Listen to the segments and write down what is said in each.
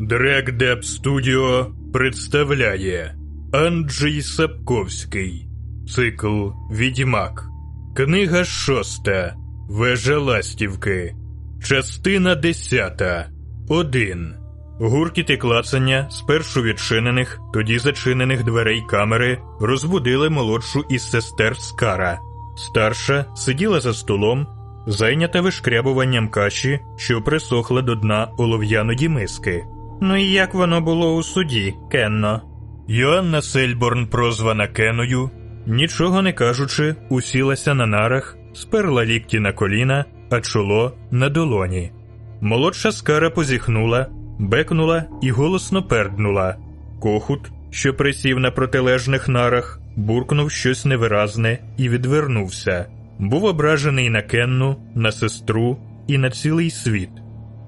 Дрекдеп Студіо представляє Анджей Сапковський. Цикл Відьмак. Книга шоста. Вежа Ластівки. Частина десята. Один. Гуркіт і клацання спершу відчинених, тоді зачинених дверей камери розбудили молодшу із сестер Скара. Старша сиділа за столом, зайнята вишкрябуванням каші, що присохла до дна олов'яної миски. Ну і як воно було у суді, Кенно? Йоанна Сельборн, прозвана Кеною, нічого не кажучи, усілася на нарах, сперла лікті на коліна, а чоло на долоні. Молодша скара позіхнула, бекнула і голосно перднула. Кохут, що присів на протилежних нарах, буркнув щось невиразне і відвернувся. Був ображений на Кенну, на сестру і на цілий світ.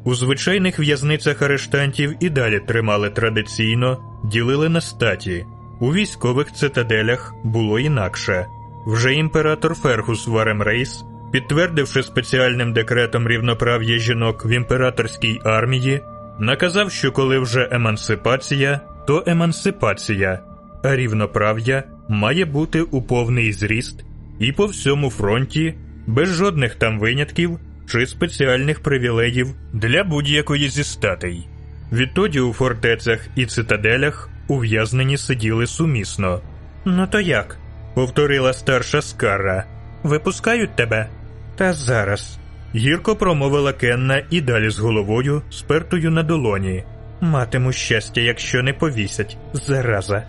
У звичайних в'язницях арештантів і далі тримали традиційно, ділили на статі. У військових цитаделях було інакше. Вже імператор Фергус Варемрейс, підтвердивши спеціальним декретом рівноправ'я жінок в імператорській армії, наказав, що коли вже емансипація, то емансипація, а рівноправ'я має бути у повний зріст і по всьому фронті, без жодних там винятків чи спеціальних привілеїв для будь-якої зі статей. Відтоді у фортецях і цитаделях ув'язнені сиділи сумісно. Ну то як? повторила старша скара. Випускають тебе? Та зараз. Гірко промовила Кенна і далі з головою, спертою на долоні. Матиму щастя, якщо не повісять, зараза.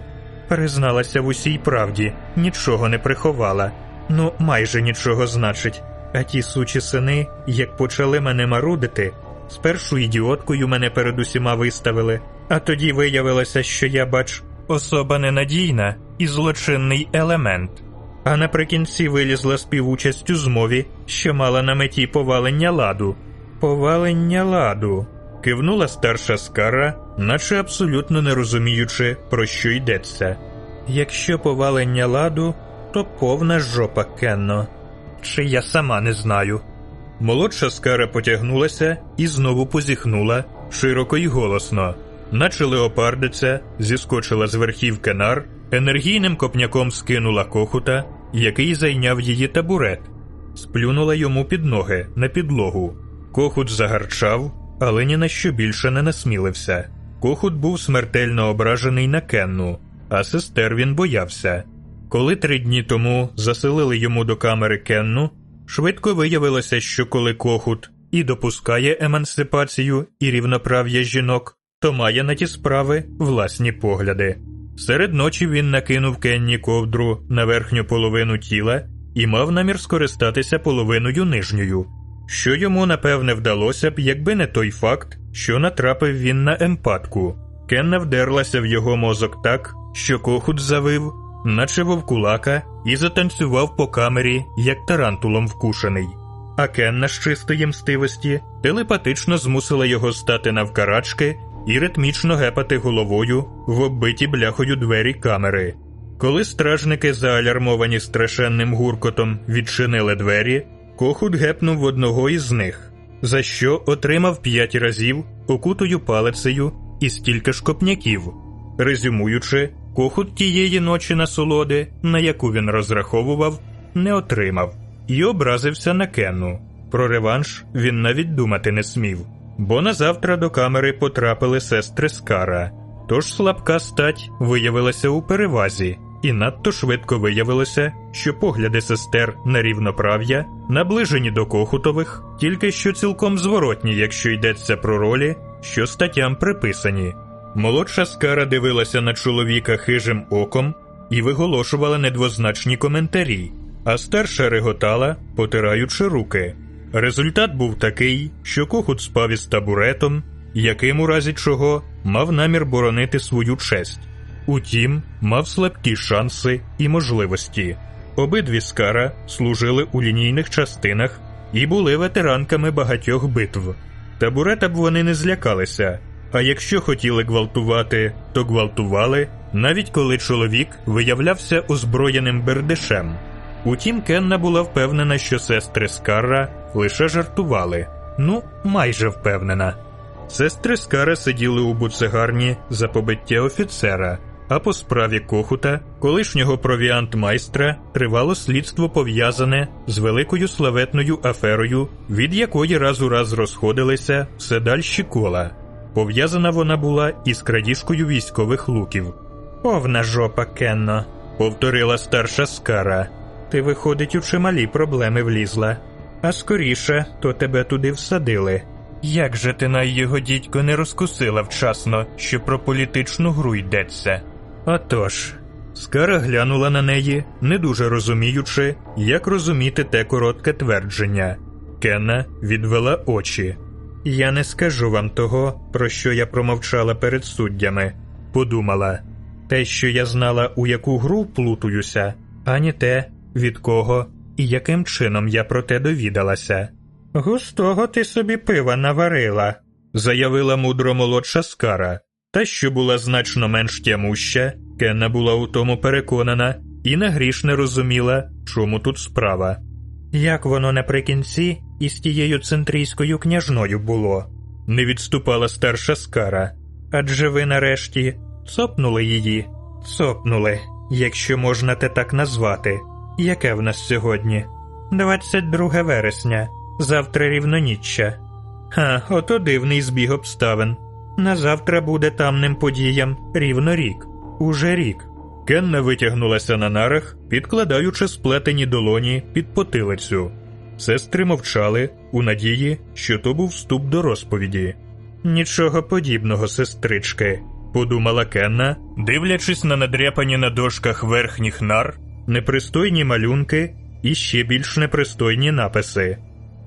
Призналася в усій правді, нічого не приховала. Ну, майже нічого значить. А ті сучі сини, як почали мене марудити, спершу ідіоткою мене перед усіма виставили, а тоді виявилося, що я, бач, особа ненадійна і злочинний елемент. А наприкінці вилізла співучасть у змові, що мала на меті повалення ладу. Повалення ладу. кивнула старша скара, наче абсолютно не розуміючи, про що йдеться. Якщо повалення ладу, то повна жопа Кенно. Чи я сама не знаю. Молодша скара потягнулася і знову позіхнула широко й голосно, наче леопардиця зіскочила з верхівки нар, енергійним копняком скинула кохута, який зайняв її табурет, сплюнула йому під ноги на підлогу. Кохут загарчав, але ні на що більше не насмілився. Кохут був смертельно ображений на Кенну, а сестер він боявся. Коли три дні тому заселили йому до камери Кенну, швидко виявилося, що коли Кохут і допускає емансипацію і рівноправ'я жінок, то має на ті справи власні погляди. Серед ночі він накинув Кенні ковдру на верхню половину тіла і мав намір скористатися половиною нижньою, що йому напевне вдалося б, якби не той факт, що натрапив він на емпатку. Кенна вдерлася в його мозок так, що Кохут завив наче вовкулака, і затанцював по камері, як тарантулом вкушений. А Кенна з чистої мстивості телепатично змусила його стати навкарачки і ритмічно гепати головою в оббиті бляхою двері камери. Коли стражники, заалярмовані страшенним гуркотом, відчинили двері, кохут гепнув в одного із них, за що отримав п'ять разів окутою палицею і стільки ж копняків. Резюмуючи, Кохут тієї ночі насолоди, на яку він розраховував, не отримав і образився на Кенну. Про реванш він навіть думати не смів, бо назавтра до камери потрапили сестри Скара. Тож слабка стать виявилася у перевазі, і надто швидко виявилося, що погляди сестер на рівноправ'я наближені до Кохутових, тільки що цілком зворотні, якщо йдеться про ролі, що статтям приписані. Молодша скара дивилася на чоловіка хижим оком і виголошувала недвозначні коментарі, а старша реготала, потираючи руки. Результат був такий, що кохут спав із табуретом, яким у разі чого мав намір боронити свою честь. Утім, мав слабкі шанси і можливості. Обидві скара служили у лінійних частинах і були ветеранками багатьох битв. Табурета б вони не злякалися. А якщо хотіли гвалтувати, то гвалтували, навіть коли чоловік виявлявся озброєним бердишем. Утім, Кенна була впевнена, що сестри Скарра лише жартували, ну, майже впевнена. Сестри Скара сиділи у буцегарні за побиття офіцера, а по справі Кохута, колишнього провіант-майстра, тривало слідство пов'язане з великою славетною аферою, від якої раз у раз розходилися все дальші кола. Пов'язана вона була із крадіжкою військових луків. Повна жопа, Кенно, повторила старша Скара. Ти, виходить, у чималі проблеми влізла, а скоріше, то тебе туди всадили. Як же ти на його дідько не розкусила вчасно, що про політичну гру йдеться? Отож, Скара глянула на неї, не дуже розуміючи, як розуміти те коротке твердження. Кенна відвела очі. Я не скажу вам того, про що я промовчала перед суддями, подумала. Те, що я знала, у яку гру вплутуюся, ані те, від кого і яким чином я про те довідалася. Густого ти собі пива наварила, заявила мудро молодша скара, та що була значно менш тямуща, Кенна була у тому переконана і на гріш не розуміла, чому тут справа. Як воно наприкінці із тією центрійською княжною було, не відступала старша скара. Адже ви нарешті цопнули її, цопнули, якщо можна те так назвати. Яке в нас сьогодні? 22 вересня, завтра рівноніччя. Ха, ото дивний збіг обставин. На завтра буде тамним подіям рівно рік. Уже рік. Кенна витягнулася на нарах, підкладаючи сплетені долоні під потилицю. Сестри мовчали у надії, що то був вступ до розповіді. Нічого подібного, сестрички, подумала Кенна, дивлячись на надряпані на дошках верхніх нар, непристойні малюнки і ще більш непристойні написи.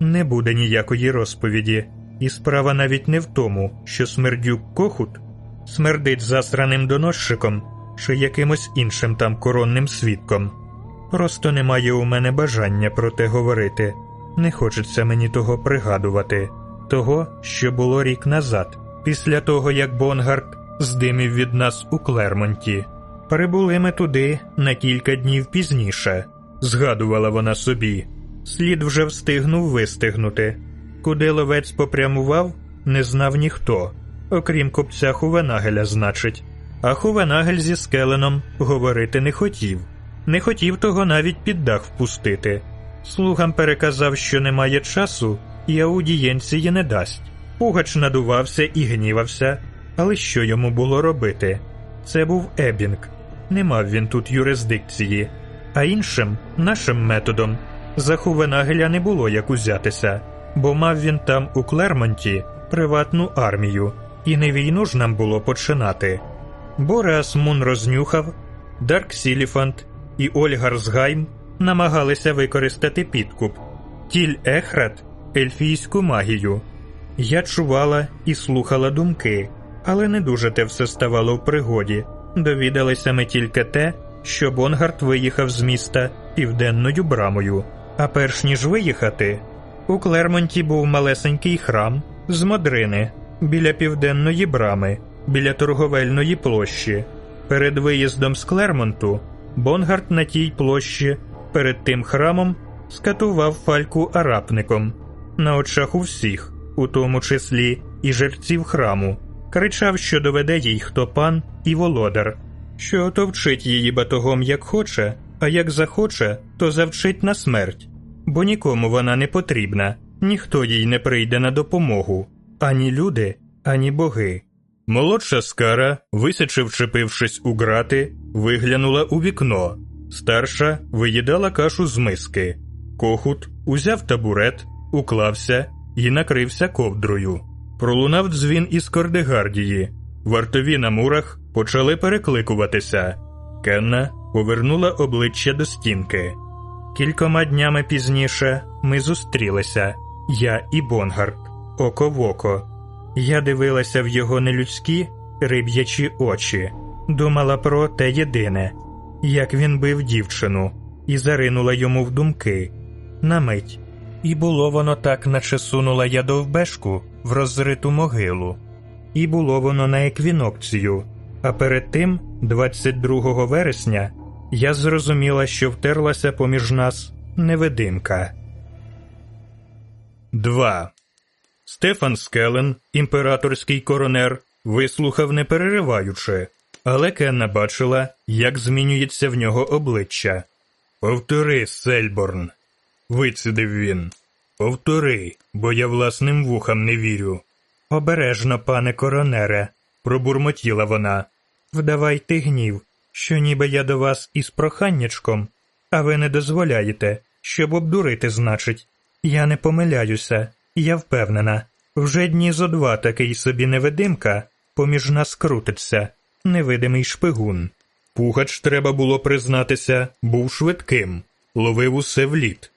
Не буде ніякої розповіді, і справа навіть не в тому, що смердюк кохут смердить засраним доносчиком чи якимось іншим там коронним свідком. Просто немає у мене бажання про те говорити, не хочеться мені того пригадувати, того, що було рік назад, після того як Бонгарт здимів від нас у Клермонті. Прибули ми туди на кілька днів пізніше, згадувала вона собі. Слід вже встигнув вистигнути. Куди ловець попрямував, не знав ніхто, окрім купця Хувенагеля, значить. А Хувенагель зі скеленом говорити не хотів, не хотів того навіть під дах впустити. Слугам переказав, що немає часу, і аудієнції не дасть. Пугач надувався і гнівався, але що йому було робити? Це був Ебінг, не мав він тут юрисдикції, а іншим, нашим методом, за Хувенагеля не було як узятися, бо мав він там у Клермонті приватну армію, і не війну ж нам було починати. Бореас Мун рознюхав, Дакре Сіліфант і Оль Гарсгайм намагалися використати підкуп, Тіль Ехраде ельфійську магію. Я чувала і слухала думки, але не дуже те все ставало в пригоді. Довідалися ми тільки те, що Бонгарт виїхав з міста південною брамою. А перш ніж виїхати, у Клермонті був малесенький храм з модрини біля південної брами, біля торговельної площі. Перед виїздом з Клермонту Бонгарт на тій площі перед тим храмом скатував Фальку арапником на очах у всіх, у тому числі і жерців храму, кричав, що доведе їй хто пан і володар, що отовчить її батогом як хоче, а як захоче, то завчить на смерть, бо нікому вона не потрібна, ніхто їй не прийде на допомогу, ані люди, ані боги. Молодша скара, висячи вчепившись у грати, виглянула у вікно. Старша виїдала кашу з миски. Кохут узяв табурет, уклався і накрився ковдрою. Пролунав дзвін із кордегардії. Вартові на мурах почали перекликуватися. Кенна повернула обличчя до стінки. Кількома днями пізніше ми зустрілися, я і Бонгарт, око в око. Я дивилася в його нелюдські риб'ячі очі, думала про те єдине, як він бив дівчину, і заринула йому в думки на мить. І було воно так, наче сунула я довбешку в розриту могилу, і було воно на еквінокцію. А перед тим, 22 вересня, я зрозуміла, що втерлася поміж нас невидимка. 2. Стефан Скелен, імператорський коронер, вислухав не перериваючи, але Кенна бачила, як змінюється в нього обличчя. Повтори, Сельборн, вицідив він. Повтори, бо я власним вухам не вірю. Обережно, пане коронере, пробурмотіла вона. Вдавайте гнів, що ніби я до вас із проханнячком, а ви не дозволяєте, щоб обдурити, значить. Я не помиляюся, я впевнена. Вже дні зо два такий собі невидимка, поміж нас крутиться, невидимий шпигун. Пугач, треба було признатися, був швидким, ловив усе в лід.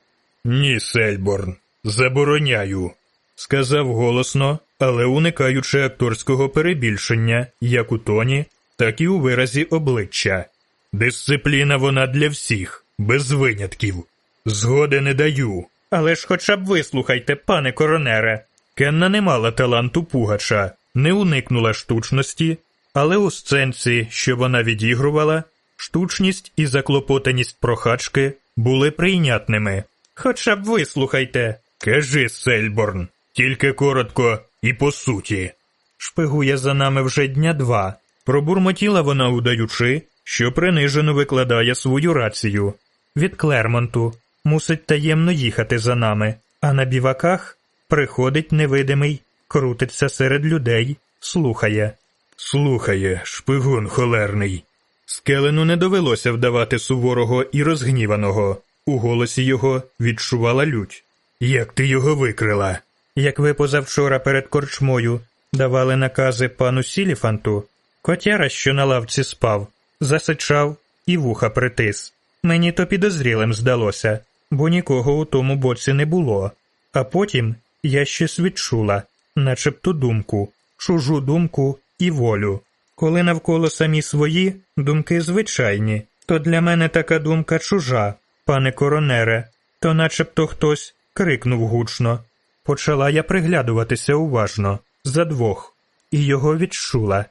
Ні, Сельборн, забороняю, сказав голосно, але уникаючи акторського перебільшення, як у тоні, так і у виразі обличчя. Дисципліна вона для всіх, без винятків. Згоди не даю. Але ж хоча б вислухайте, пане коронере. Кенна не мала таланту пугача, не уникнула штучності, але у сценці, що вона відігрувала, штучність і заклопотаність прохачки були прийнятними. Хоча б вислухайте. Кажи, Сельборн, тільки коротко і по суті. Шпигує за нами вже дня два. Пробурмотіла вона, удаючи, що принижено викладає свою рацію. Від Клермонту мусить таємно їхати за нами, а на біваках приходить невидимий, крутиться серед людей, слухає. Слухає, шпигун холерний. Скелену не довелося вдавати суворого і розгніваного. У голосі його відчувала лють. Як ти його викрила? Як ви позавчора перед корчмою давали накази пану Сіліфанту, котяра, що на лавці спав, засичав і вуха притис. Мені то підозрілим здалося, бо нікого у тому боці не було. А потім я щось відчула, начебто думку, чужу думку і волю. Коли навколо самі свої думки звичайні, то для мене така думка чужа, пане коронере, то начебто хтось крикнув гучно. Почала я приглядуватися уважно, за двох, і його відчула.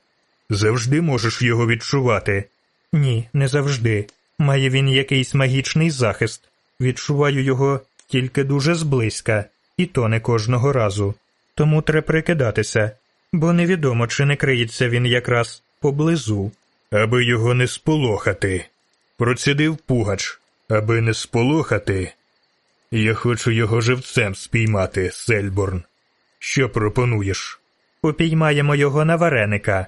Завжди можеш його відчувати. Ні, не завжди. Має він якийсь магічний захист. Відчуваю його тільки дуже зблизька, і то не кожного разу. Тому треба прикидатися, бо невідомо, чи не криється він якраз поблизу. Аби його не сполохати. Процідив пугач. Аби не сполохати. Я хочу його живцем спіймати, Сельборн. Що пропонуєш? Упіймаємо його на вареника.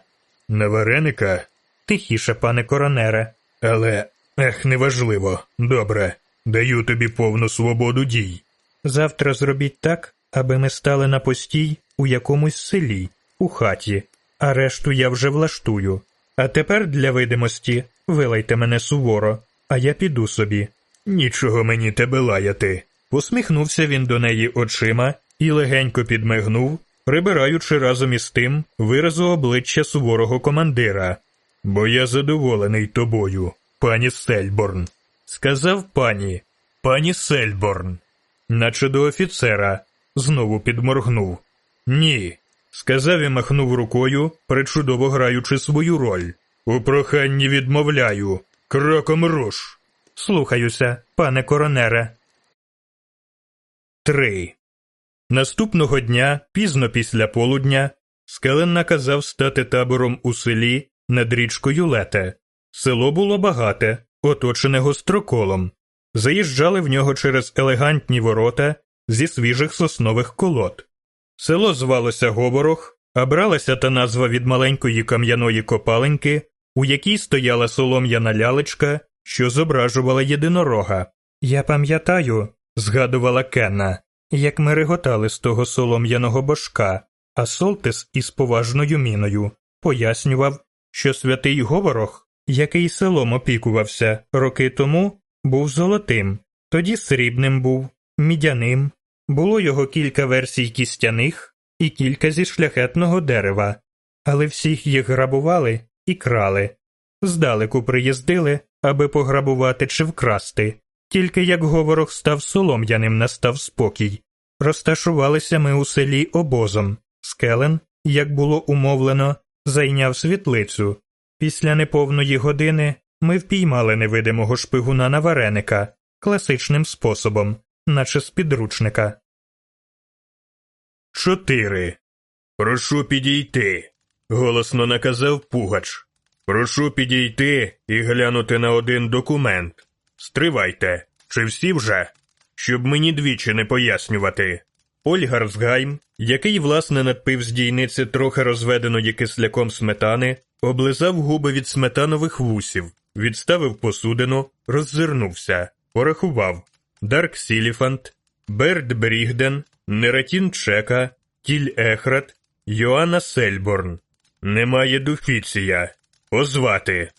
На вареника? Тихіше, пане коронере. Але, ех, неважливо. Добре. Даю тобі повну свободу дій. Завтра зробіть так, аби ми стали на постій у якомусь селі, у хаті, а решту я вже влаштую. А тепер для видимості вилайте мене суворо, а я піду собі. Нічого мені тебе лаяти. Посміхнувся він до неї очима і легенько підмигнув, прибираючи разом із тим виразу обличчя суворого командира. Бо я задоволений тобою, пані Сельборн. Сказав пані, пані Сельборн, наче до офіцера, знову підморгнув. Ні, сказав і махнув рукою, причудово граючи свою роль. У проханні відмовляю, кроком руш. Слухаюся, пане коронере. 3. Наступного дня, пізно після полудня, Скелен наказав стати табором у селі над річкою Лете. Село було багате, оточене гостроколом. Заїжджали в нього через елегантні ворота зі свіжих соснових колод. Село звалося Говорох, а бралася та назва від маленької кам'яної копаленьки, у якій стояла солом'яна лялечка, що зображувала єдинорога. Я пам'ятаю, згадувала Кенна, як ми реготали з того солом'яного божка, а Солтис із поважною міною пояснював, що святий Говорох, який селом опікувався роки тому, був золотим, тоді срібним був, мідяним, було його кілька версій кістяних і кілька зі шляхетного дерева, але всіх їх грабували і крали. Здалеку приїздили, аби пограбувати чи вкрасти. Тільки як говорох став солом'яним, настав спокій. Розташувалися ми у селі обозом. Скелен, як було умовлено, зайняв світлицю. Після неповної години ми впіймали невидимого шпигуна на вареника класичним способом, наче з підручника. чотири. Прошу підійти, голосно наказав Пугач. Прошу підійти і глянути на один документ. Стривайте, чи всі вже? Щоб мені двічі не пояснювати. Ольгарсгайм, який власне надпив з дійниці трохи розведеної кисляком сметани, облизав губи від сметанових вусів, відставив посудину, роззирнувся, порахував Дакре Сіліфант, Берт Брігден, Нератін Чека, Тіль Ехраде, Йоанна Сельборн. Немає Дуфіція. Позвати.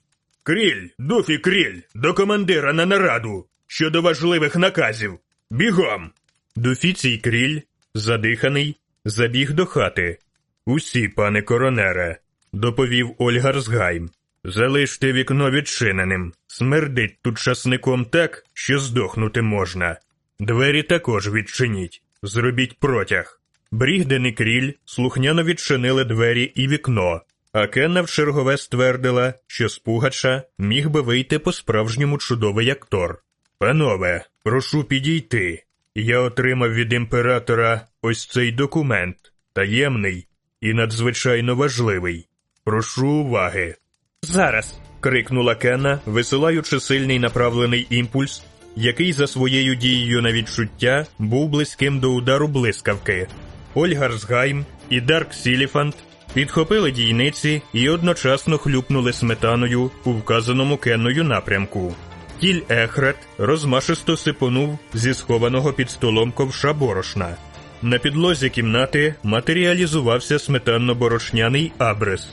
Кріль, Дуфі Кріль, до командира на нараду щодо важливих наказів. Бігом. Дуфіцій Кріль, задиханий, забіг до хати. Усі, пане коронере, доповів Оль Гарсгайм. Залиште вікно відчиненим. Смердить тут часником так, що здохнути можна. Двері також відчиніть. Зробіть протяг. Брігден і кріль слухняно відчинили двері і вікно, а Кенна в чергове ствердила, що з Пугача міг би вийти по-справжньому чудовий актор. Панове, прошу підійти. Я отримав від імператора ось цей документ, таємний і надзвичайно важливий. Прошу уваги. Зараз. крикнула Кенна, висилаючи сильний направлений імпульс, який за своєю дією на відчуття був близьким до удару блискавки. Ольгарсгайм і Дарк Сіліфант підхопили дійниці і одночасно хлюпнули сметаною у вказаному Кенною напрямку. Тіль Ехрет розмашисто сипонув зі схованого під столом ковша борошна. На підлозі кімнати матеріалізувався сметанно-борошняний абрис,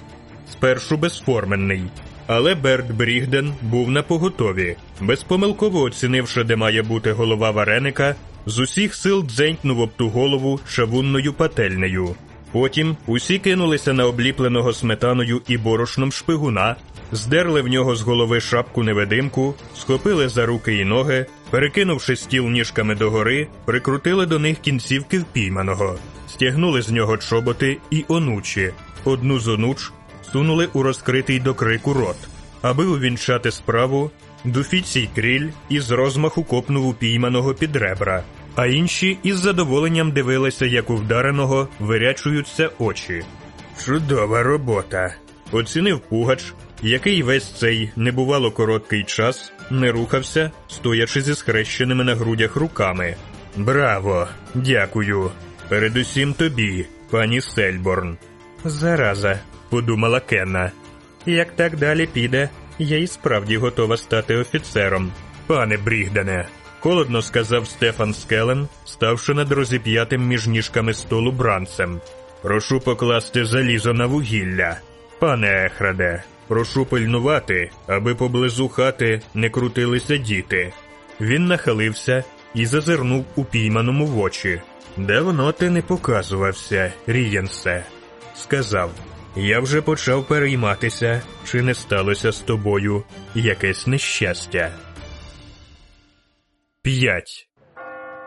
спершу безформенний. Але Берт Брігден був на поготові, безпомилково оцінивши, де має бути голова вареника, з усіх сил дзенькнув об ту голову шавунною пательнею. Потім усі кинулися на обліпленого сметаною і борошном шпигуна, здерли в нього з голови шапку невидимку, схопили за руки і ноги, перекинувши стіл ніжками догори, прикрутили до них кінцівки впійманого, стягнули з нього чоботи і онучі, одну з онуч сунули у розкритий до крику рот. Аби увінчати справу, Дуфіцій кріль із розмаху копнув упійманого під ребра, а інші із задоволенням дивилися, як у вдареного вирячуються очі. Чудова робота. Оцінив Пугач, який весь цей небувало короткий час не рухався, стоячи зі схрещеними на грудях руками. Браво! Дякую. Передусім тобі, пані Сельборн. Зараза, подумала Кенна. Як так далі піде, я і справді готова стати офіцером. Пане Брігдене, холодно сказав Стефан Скелен, ставши над розіп'ятим між ніжками столу бранцем. Прошу покласти залізо на вугілля. Пане Ехраде, прошу пильнувати, аби поблизу хати не крутилися діти. Він нахилився і зазирнув упійманому в очі. Давно ти не показувався, Рієнсе, сказав. Я вже почав перейматися, чи не сталося з тобою якесь нещастя. П'ять.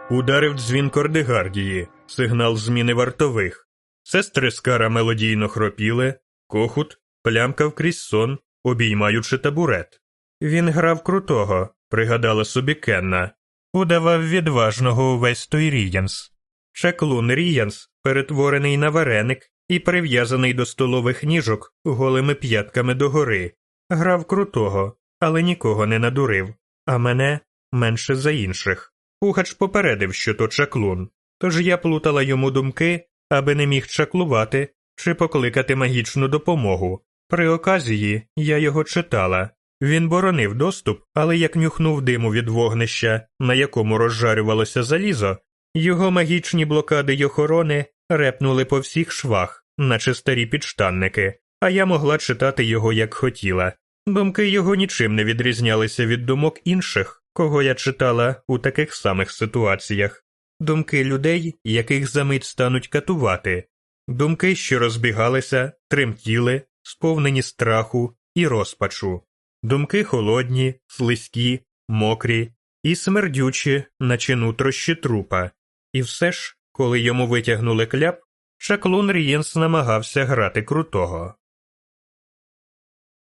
Ударив дзвін Кордегардії, сигнал зміни вартових. Сестри Скара мелодійно хропіли, кохут плямкав крізь сон, обіймаючи табурет. Він грав крутого, пригадала собі Кенна, удавав відважного увесь той Ріянс. Чаклун Ріянс, перетворений на вареник і прив'язаний до столових ніжок голими п'ятками догори, грав крутого, але нікого не надурив, а мене менше за інших. Пугач попередив, що то чаклун, тож я плутала йому думки, аби не міг чаклувати чи покликати магічну допомогу. При оказії я його читала. Він боронив доступ, але як нюхнув диму від вогнища, на якому розжарювалося залізо, його магічні блокади й охорони репнули по всіх швах, наче старі підштанники, а я могла читати його як хотіла. Думки його нічим не відрізнялися від думок інших, кого я читала у таких самих ситуаціях, думки людей, яких за мить стануть катувати, думки, що розбігалися, тремтіли, сповнені страху і розпачу, думки холодні, слизькі, мокрі і смердючі, наче нутрощі трупа. І все ж, коли йому витягнули кляп, Чаклун Рієнс намагався грати крутого.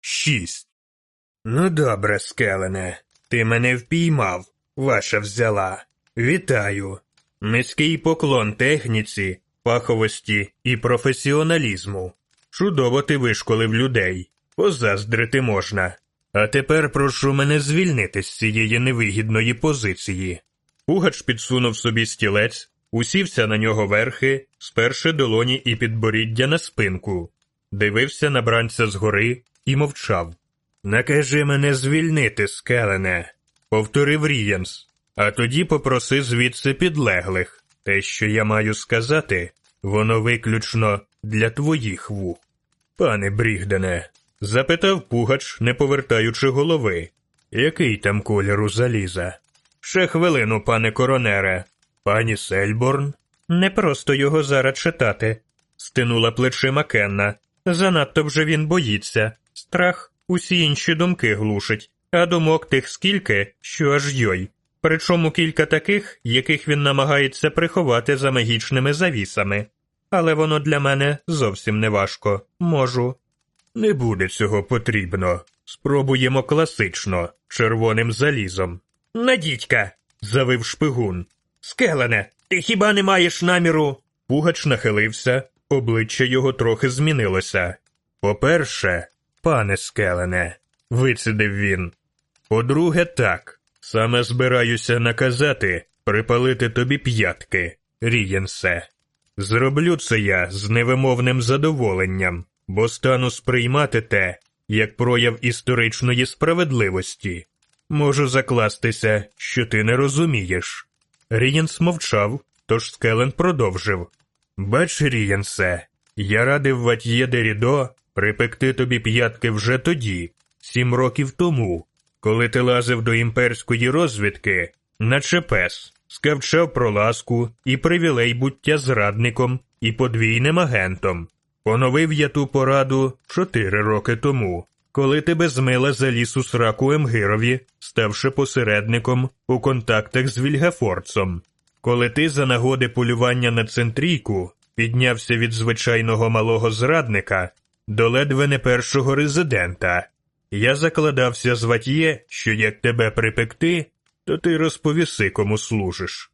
Шість. Ну, добре, скелене. Ти мене впіймав. Ваша взяла. Вітаю. Низький поклон техніці, фаховості і професіоналізму. Чудово ти вишколив людей, позаздрити можна. А тепер прошу мене звільнити з цієї невигідної позиції. Пугач підсунув собі стілець, усівся на нього верхи, сперши долоні і підборіддя на спинку, дивився на бранця згори і мовчав. Накажи мене звільнити, скелене, повторив Рієнс, а тоді попроси звідси підлеглих. Те, що я маю сказати, воно виключно для твоїх вух. Пане Брігдене, запитав Пугач, не повертаючи голови. Який там кольору заліза? Ще хвилину, пане коронере. Пані Сельборн? Не просто його зараз читати, стинула плечима Кенна. Занадто вже він боїться. Страх усі інші думки глушить, а думок тих скільки, що аж йой. Причому кілька таких, яких він намагається приховати за магічними завісами. Але воно для мене зовсім не важко. Можу. Не буде цього потрібно. Спробуємо класично, червоним залізом. Надітька. завив шпигун. Скелене, ти хіба не маєш наміру? Пугач нахилився, обличчя його трохи змінилося. По-перше, пане скелене, вицідив він. По-друге, так. Саме збираюся наказати припалити тобі п'ятки, Рієнсе. Зроблю це я з невимовним задоволенням, бо стану сприймати те як прояв історичної справедливості. Можу закластися, що ти не розумієш. Рієнс мовчав, тож Скелен продовжив Бач, Рієнсе, я радив Ватьє Дерідо припекти тобі п'ятки вже тоді, сім років тому, коли ти лазив до імперської розвідки, наче пес, скавчав про ласку і привілей буття зрадником і подвійним агентом. Поновив я ту пораду чотири роки тому, коли тебе змила заліз у сраку Емгирові, ставши посередником у контактах з Вільгафорцом. Коли ти за нагоди полювання на центрійку піднявся від звичайного малого зрадника до ледве не першого резидента, я закладався з ватьє, що як тебе припекти, то ти розповіси, кому служиш.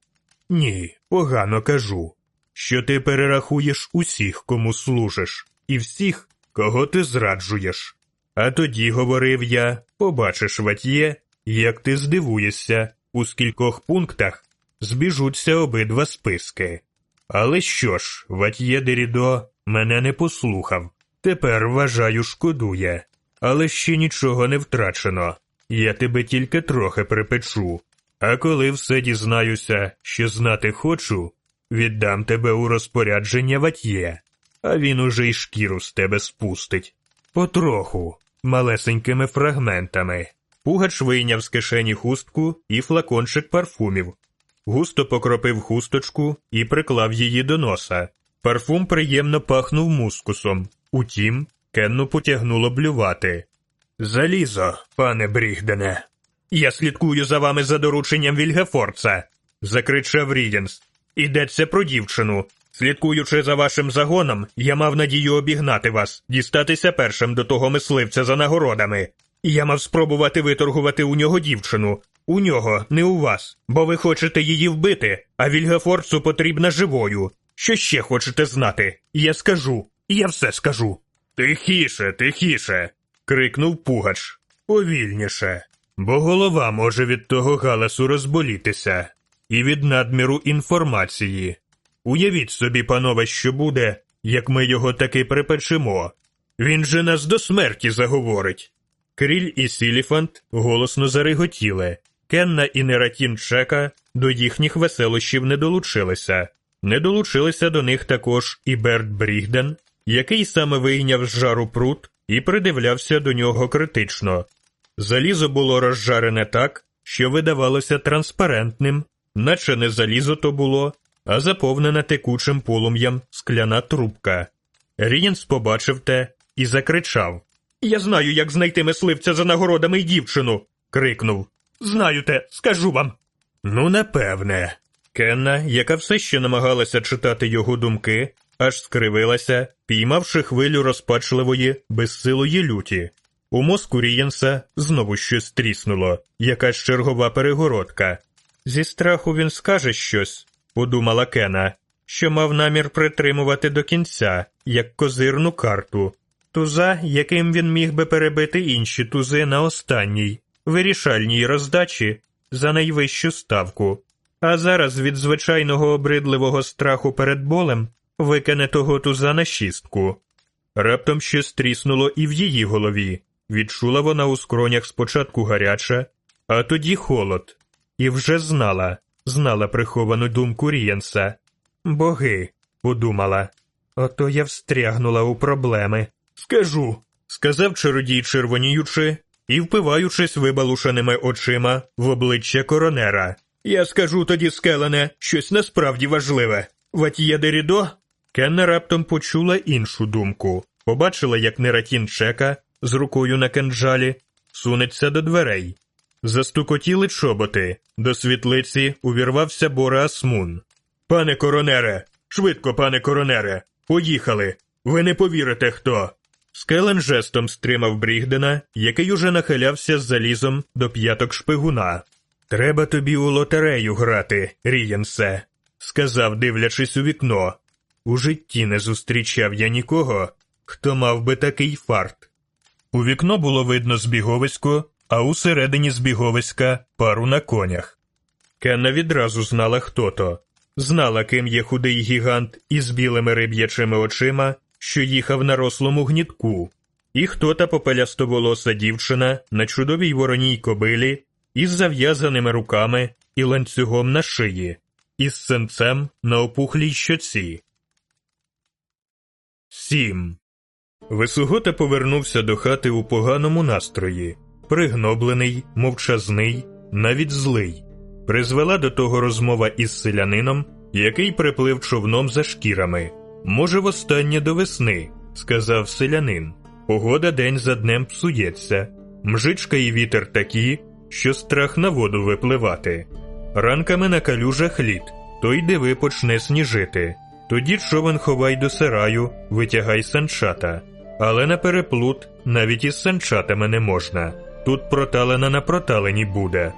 Ні, погано кажу, що ти перерахуєш усіх, кому служиш, і всіх, кого ти зраджуєш. А тоді, говорив я, побачиш ватьє, як ти здивуєшся, у скількох пунктах збіжуться обидва списки. Але що ж, ватьє Дерідо мене не послухав. Тепер, вважаю, шкодує. Але ще нічого не втрачено. Я тебе тільки трохи припечу. А коли все дізнаюся, що знати хочу, віддам тебе у розпорядження ватьє, а він уже й шкіру з тебе спустить. Потроху, малесенькими фрагментами. Пугач вийняв з кишені хустку і флакончик парфумів. Густо покропив хусточку і приклав її до носа. Парфум приємно пахнув мускусом. Утім, Кенну потягнуло блювати. Залізо, пане Рієнсе. Я слідкую за вами за дорученням Вільгефорца, закричав Рієнс. Ідеться про дівчину. Слідкуючи за вашим загоном, я мав надію обігнати вас, дістатися першим до того мисливця за нагородами. Я мав спробувати виторгувати у нього дівчину. У нього, не у вас, бо ви хочете її вбити, а Вільгефорцу потрібна живою. Що ще хочете знати? Я скажу, я все скажу. Тихіше, тихіше. крикнув Пугач. Повільніше, бо голова може від того галасу розболітися, і від надміру інформації. Уявіть собі, панове, що буде, як ми його таки припечемо. Він же нас до смерті заговорить. Кріль і Сіліфант голосно зариготіли. Кенна і Нератін Чека до їхніх веселощів не долучилися. Не долучилися до них також і Берт Брігден, який саме вийняв з жару прут і придивлявся до нього критично. Залізо було розжарене так, що видавалося транспарентним, наче не залізо то було, а заповнена текучим полум'ям скляна трубка. Рієнс побачив те і закричав Я знаю, як знайти мисливця за нагородами й дівчину. крикнув. Знаю те, скажу вам. Ну, напевне. Кенна, яка все ще намагалася читати його думки, аж скривилася, піймавши хвилю розпачливої, безсилої люті. У мозку Рієнса знову щось тріснуло, якась чергова перегородка. Зі страху він скаже щось, подумала Кена. що мав намір притримувати до кінця, як козирну карту, туза, яким він міг би перебити інші тузи на останній, вирішальній роздачі за найвищу ставку. А зараз від звичайного обридливого страху перед болем викине того туза на шістку. Раптом щось тріснуло і в її голові. Відчула вона у скронях спочатку гаряче, а тоді холод, і вже знала, знала приховану думку Рієнса. Боги, подумала. Ото я встрягнула у проблеми. Скажу, сказав чародій, червоніючи і впиваючись вибалушеними очима в обличчя коронера. Я скажу тоді, скелене, щось насправді важливе. Ватіє Дерідо? Кенна раптом почула іншу думку. Побачила, як Нератін чека з рукою на кинджалі сунеться до дверей. Застукотіли чоботи. До світлиці увірвався Бореас Мун. Пане коронере, швидко, пане коронере, поїхали. Ви не повірите хто. Скелен жестом стримав Брігдена, який уже нахилявся з залізом до п'яток шпигуна. Треба тобі у лотерею грати, Рієнсе, сказав, дивлячись у вікно. У житті не зустрічав я нікого, хто мав би такий фарт. У вікно було видно збіговисько, а усередині збіговиська пару на конях. Кенна відразу знала, хто то, знала, ким є худий гігант із білими риб'ячими очима, що їхав на рослому гнітку, і хто та попелястоволоса дівчина на чудовій вороній кобилі із зав'язаними руками і ланцюгом на шиї, із сенцем на опухлій щоці. Сім. Висогота повернувся до хати у поганому настрої, пригноблений, мовчазний, навіть злий. Призвела до того розмова із селянином, який приплив човном за шкірами. Може, востаннє до весни, сказав селянин. Погода день за днем псується, мжичка і вітер такі, що страх на воду випливати. Ранками на калюжах лід, то й диви почне сніжити. Тоді човен ховай до сараю, витягай санчата. Але на переплут навіть із санчатами не можна. Тут проталена на проталені буде.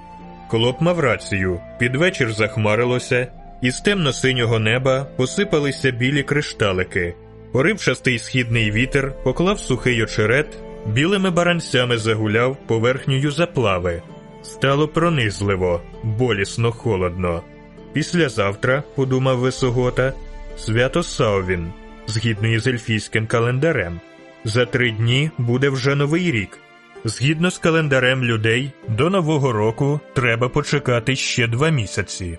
Клоп мав рацію, під вечір захмарилося, і з темно-синього неба посипалися білі кришталики. Поривчастий східний вітер поклав сухий очерет, білими баранцями загуляв поверхнею заплави. Стало пронизливо, болісно холодно. Післязавтра, подумав Висогота, свято Саовін, згідно із ельфійським календарем. За три дні буде вже новий рік. Згідно з календарем людей, до Нового року треба почекати ще два місяці.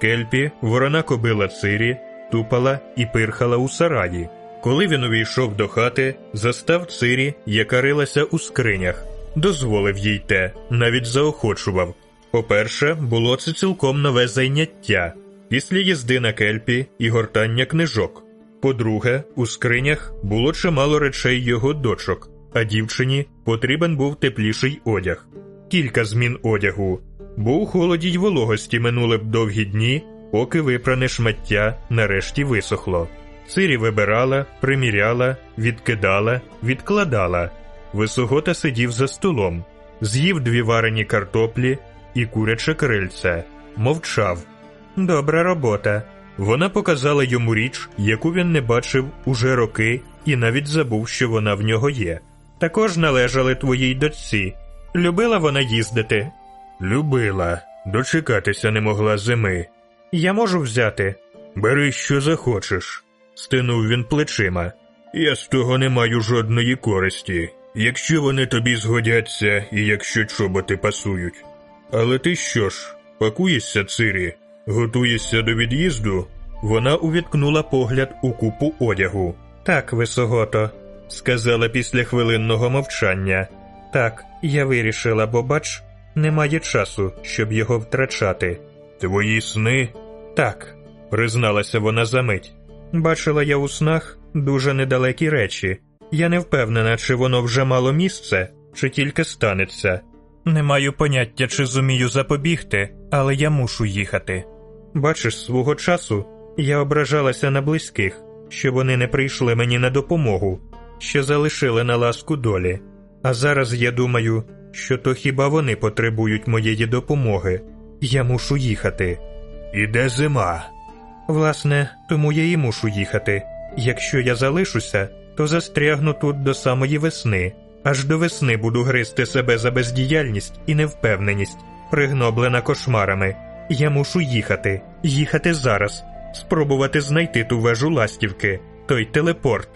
Кельпі, ворона кобила Цирі, тупала і пирхала у сараї. Коли він увійшов до хати, застав Цирі, яка рилася у скринях, дозволив їй те, навіть заохочував. По-перше, було це цілком нове зайняття після їзди на кельпі і гортання книжок. По-друге, у скринях було чимало речей його дочок, а дівчині потрібен був тепліший одяг, кілька змін одягу, бо у холоді й вологості минули б довгі дні, поки випране шмаття нарешті висохло. Цирі вибирала, приміряла, відкидала, відкладала. Висогота сидів за столом, з'їв дві варені картоплі і куряче крильце, мовчав. Добра робота. Вона показала йому річ, яку він не бачив уже роки, і навіть забув, що вона в нього є. Також належали твоїй дочці. Любила вона їздити? Любила, дочекатися не могла зими. Я можу взяти. Бери, що захочеш, стинув він плечима. Я з того не маю жодної користі, якщо вони тобі згодяться і якщо чоботи пасують. Але ти що ж, пакуєшся, Цирі, готуєшся до від'їзду? Вона увіткнула погляд у купу одягу. Так, висогото, сказала після хвилинного мовчання. Так, я вирішила, бо бач, немає часу, щоб його втрачати. Твої сни? Так, призналася вона за мить. Бачила я у снах дуже недалекі речі. Я не впевнена, чи воно вже мало місце, чи тільки станеться. Не маю поняття, чи зумію запобігти, але я мушу їхати. Бачиш, свого часу я ображалася на близьких, що вони не прийшли мені на допомогу, що залишили на ласку долі. А зараз я думаю, що то хіба вони потребують моєї допомоги. Я мушу їхати. Іде зима. Власне, тому я і мушу їхати. Якщо я залишуся, то застрягну тут до самої весни. Аж до весни буду гризти себе за бездіяльність і невпевненість, пригноблена кошмарами. Я мушу їхати, їхати зараз, спробувати знайти ту вежу ластівки, той телепорт.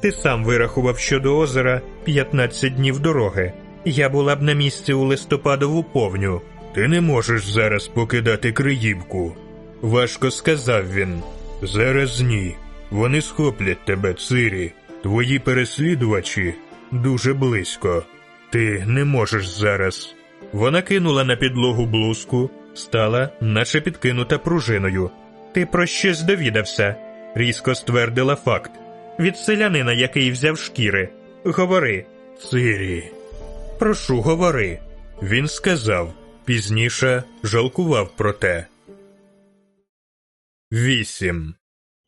Ти сам вирахував щодо озера 15 днів дороги. Я була б на місці у листопадову повню. Ти не можеш зараз покидати Криївку. Важко сказав він. Зараз ні. Вони схоплять тебе, Цирі. Твої переслідувачі дуже близько. Ти не можеш зараз. Вона кинула на підлогу блузку, стала, наче підкинута пружиною. Ти про щось довідався, різко ствердила факт. Від селянина, який взяв шкіри. Говори. Цирі. Прошу, говори. Він сказав, пізніше жалкував про те. Вісім.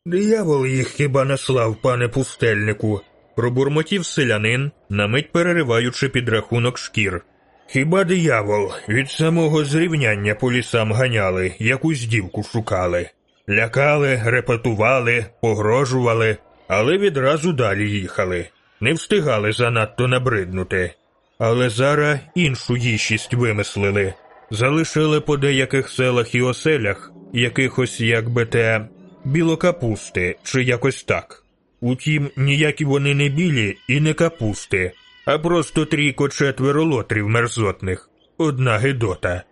Диявол їх хіба наслав, пане пустельнику, пробурмотів селянин, на мить перериваючи підрахунок шкір. Хіба диявол від самого зрівняння по лісам ганяли, якусь дівку шукали, лякали, репетували, погрожували, але відразу далі їхали, не встигали занадто набриднути. Але зараз іншу їщість вимислили, залишили по деяких селах і оселях якихось, як би те, білокапусти чи якось так. Утім, ніякі вони не білі і не капусти, а просто трійко четверо лотрів мерзотних, одна гидота.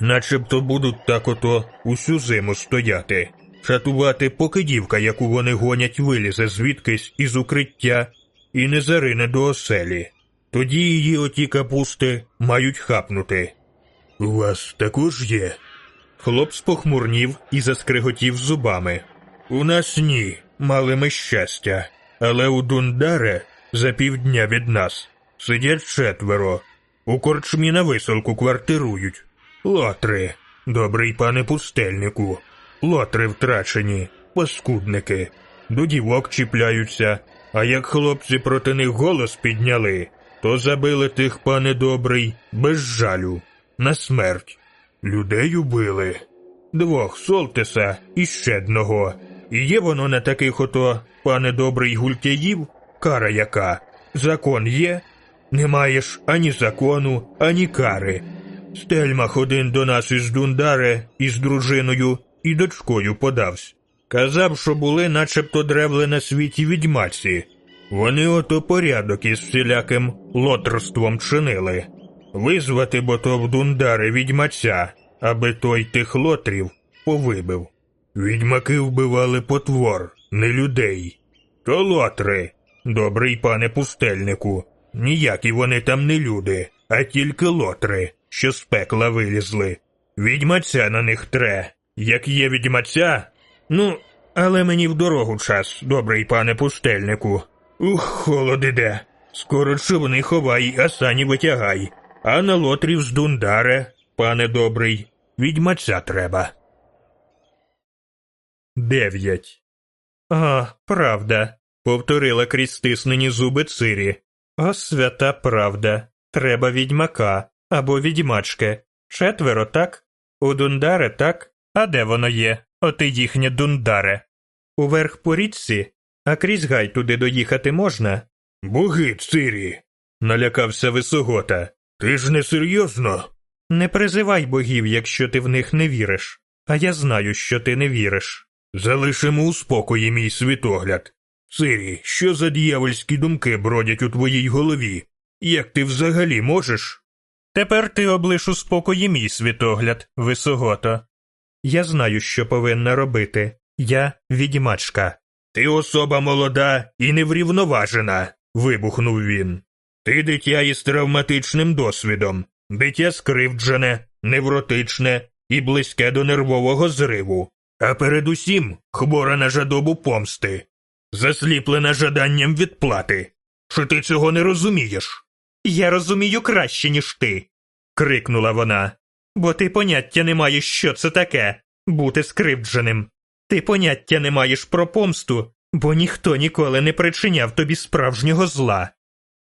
Начебто будуть так ото усю зиму стояти, шатувати, поки дівка, яку вони гонять, вилізе звідкись із укриття і не зарине до оселі. Тоді її оті капусти мають хапнути. У вас також є? Хлоп похмурнів і заскриготів зубами. У нас ні, мали ми щастя, але у Дундаре за півдня від нас сидять четверо. У корчмі на висилку квартирують. Лотри, добрий пане пустельнику, лотри втрачені, паскудники, до дівок чіпляються, а як хлопці проти них голос підняли, то забили тих, пане добрий, без жалю, на смерть. Людей убили. Двох Солтеса і ще одного. І є воно на таких ото, пане добрий гультяїв, кара яка. Закон є, не маєш ані закону, ані кари. Стельмах один до нас із Дундаре із дружиною і дочкою подавсь. Казав, що були начебто древли на світі відьмаці. Вони ото порядок із всіляким лотрством чинили. Визвати бо то в Дундари відьмаця, аби той тих лотрів повибив. Відьмаки вбивали потвор, не людей. То лотри, добрий пане пустельнику. Ніякі вони там не люди, а тільки лотри, що з пекла вилізли. Відьмаця на них тре. Як є відьмаця. Ну, але мені в дорогу час, добрий пане пустельнику. Ух, холод іде. Скоро човни ховай, а сані витягай. А на лотрів з Дундаре, пане добрий, відьмаця треба. Дев'ять. А, правда, повторила крізь стиснені зуби Цирі. О, свята правда. Треба відьмака або відьмачки. Четверо, так? У Дундаре, так? А де воно є? Оти їхнє Дундаре. Уверх по річці, а крізь гай туди доїхати можна? Боги, Цирі, налякався висогота. Ти ж не серйозно? Не призивай богів, якщо ти в них не віриш. А я знаю, що ти не віриш. Залишимо у спокої мій світогляд. Цирі, що за дьявольські думки бродять у твоїй голові? Як ти взагалі можеш? Тепер ти облиш у спокої мій світогляд, висогото. Я знаю, що повинна робити. Я відьмачка. Ти особа молода і неврівноважена, вибухнув він. Ти дитя із травматичним досвідом, дитя скривджене, невротичне і близьке до нервового зриву, а передусім хвора на жадобу помсти, засліплена жаданням відплати. Чи ти цього не розумієш? Я розумію краще, ніж ти. крикнула вона. Бо ти поняття не маєш, що це таке бути скривдженим. Ти поняття не маєш про помсту, бо ніхто ніколи не причиняв тобі справжнього зла.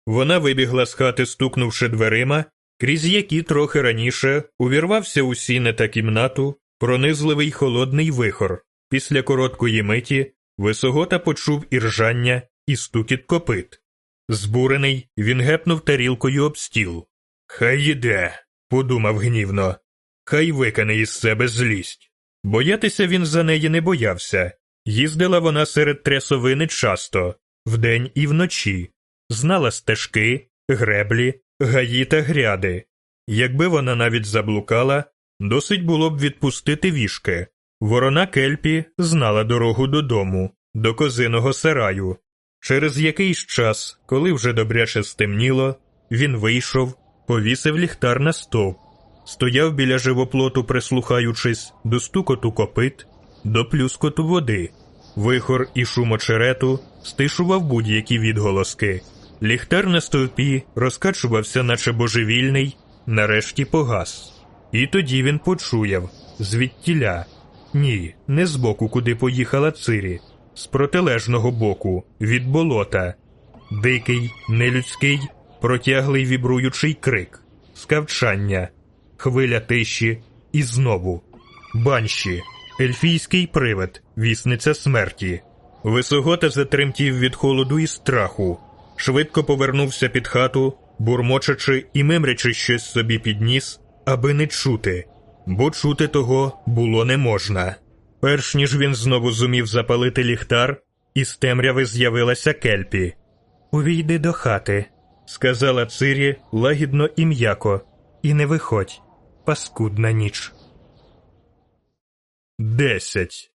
Вона вибігла з хати, стукнувши дверима, крізь які трохи раніше увірвався у сіни та кімнату пронизливий холодний вихор. Після короткої миті висогота почув іржання і стукіт копит. Збурений, він гепнув тарілкою об стіл. Хай їде, подумав гнівно. Хай викане із себе злість. Боятися він за неї не боявся. Їздила вона серед трясовини часто, вдень і вночі, знала стежки, греблі, гаї та гряди. Якби вона навіть заблукала, досить було б відпустити вішки. Ворона Кельпі знала дорогу додому, до козиного сараю. Через якийсь час, коли вже добряче стемніло, він вийшов, повісив ліхтар на стовп, стояв біля живоплоту, прислухаючись до стукоту копит, до плюскоту води. Вихор і шум очерету стишував будь-які відголоски. Ліхтар на стовпі розкачувався, наче божевільний, нарешті погас. І тоді він почуяв звідтіля. Ні, не з боку, куди поїхала Цирі, з протилежного боку, від болота. Дикий, нелюдський, протяглий вібруючий крик, скавчання, хвиля тиші і знову. Банші, ельфійський привид, вісниця смерті. Висогота затремтів від холоду і страху, швидко повернувся під хату, бурмочачи і мимрячи щось собі під ніс, аби не чути, бо чути того було не можна. Перш ніж він знову зумів запалити ліхтар, із темряви з'явилася кельпі. Увійди до хати, сказала Цирі лагідно і м'яко, і не виходь. Паскудна ніч. Десять.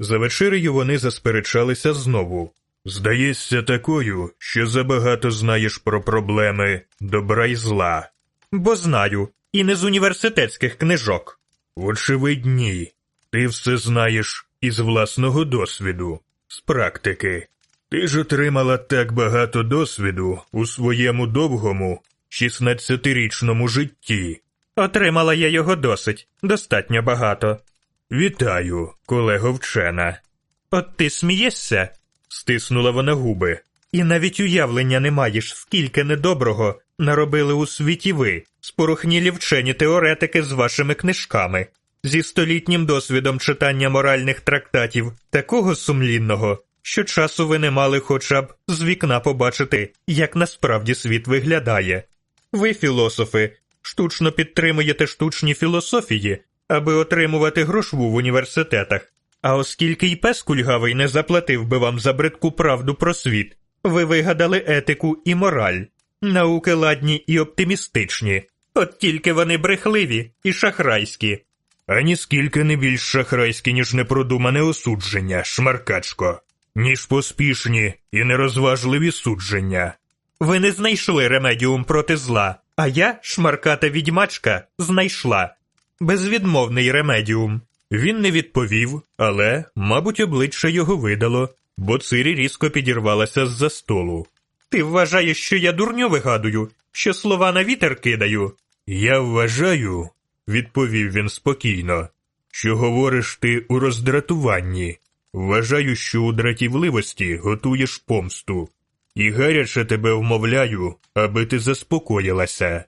За вечерею вони засперечалися знову. Здаєшся такою, що забагато знаєш про проблеми добра й зла. Бо знаю, і не з університетських книжок. Очевидь, ні. Ти все знаєш із власного досвіду, з практики. Ти ж отримала так багато досвіду у своєму довгому, 16-річному житті. Отримала я його досить, достатньо багато. Вітаю, колего вчена. От ти смієшся? стиснула вона губи. І навіть уявлення не маєш, скільки недоброго наробили у світі ви, спорухнілі вчені теоретики з вашими книжками, зі столітнім досвідом читання моральних трактатів, такого сумлінного, що часу ви не мали хоча б з вікна побачити, як насправді світ виглядає. Ви, філософи, штучно підтримуєте штучні філософії, аби отримувати грошву в університетах. А оскільки й пес кульгавий не заплатив би вам за бридку правду про світ, ви вигадали етику і мораль, науки ладні і оптимістичні, от тільки вони брехливі і шахрайські. Ані скільки не більш шахрайські, ніж непродумане осудження, шмаркачко, ніж поспішні і нерозважливі судження. Ви не знайшли ремедіум проти зла, а я, шмарката відьмачка, знайшла безвідмовний ремедіум. Він не відповів, але, мабуть, обличчя його видало, бо Цирі різко підірвалася з-за столу. Ти вважаєш, що я дурньо вигадую, що слова на вітер кидаю? Я вважаю, відповів він спокійно, що говориш ти у роздратуванні. Вважаю, що у дратівливості готуєш помсту, і гаряче тебе вмовляю, аби ти заспокоїлася.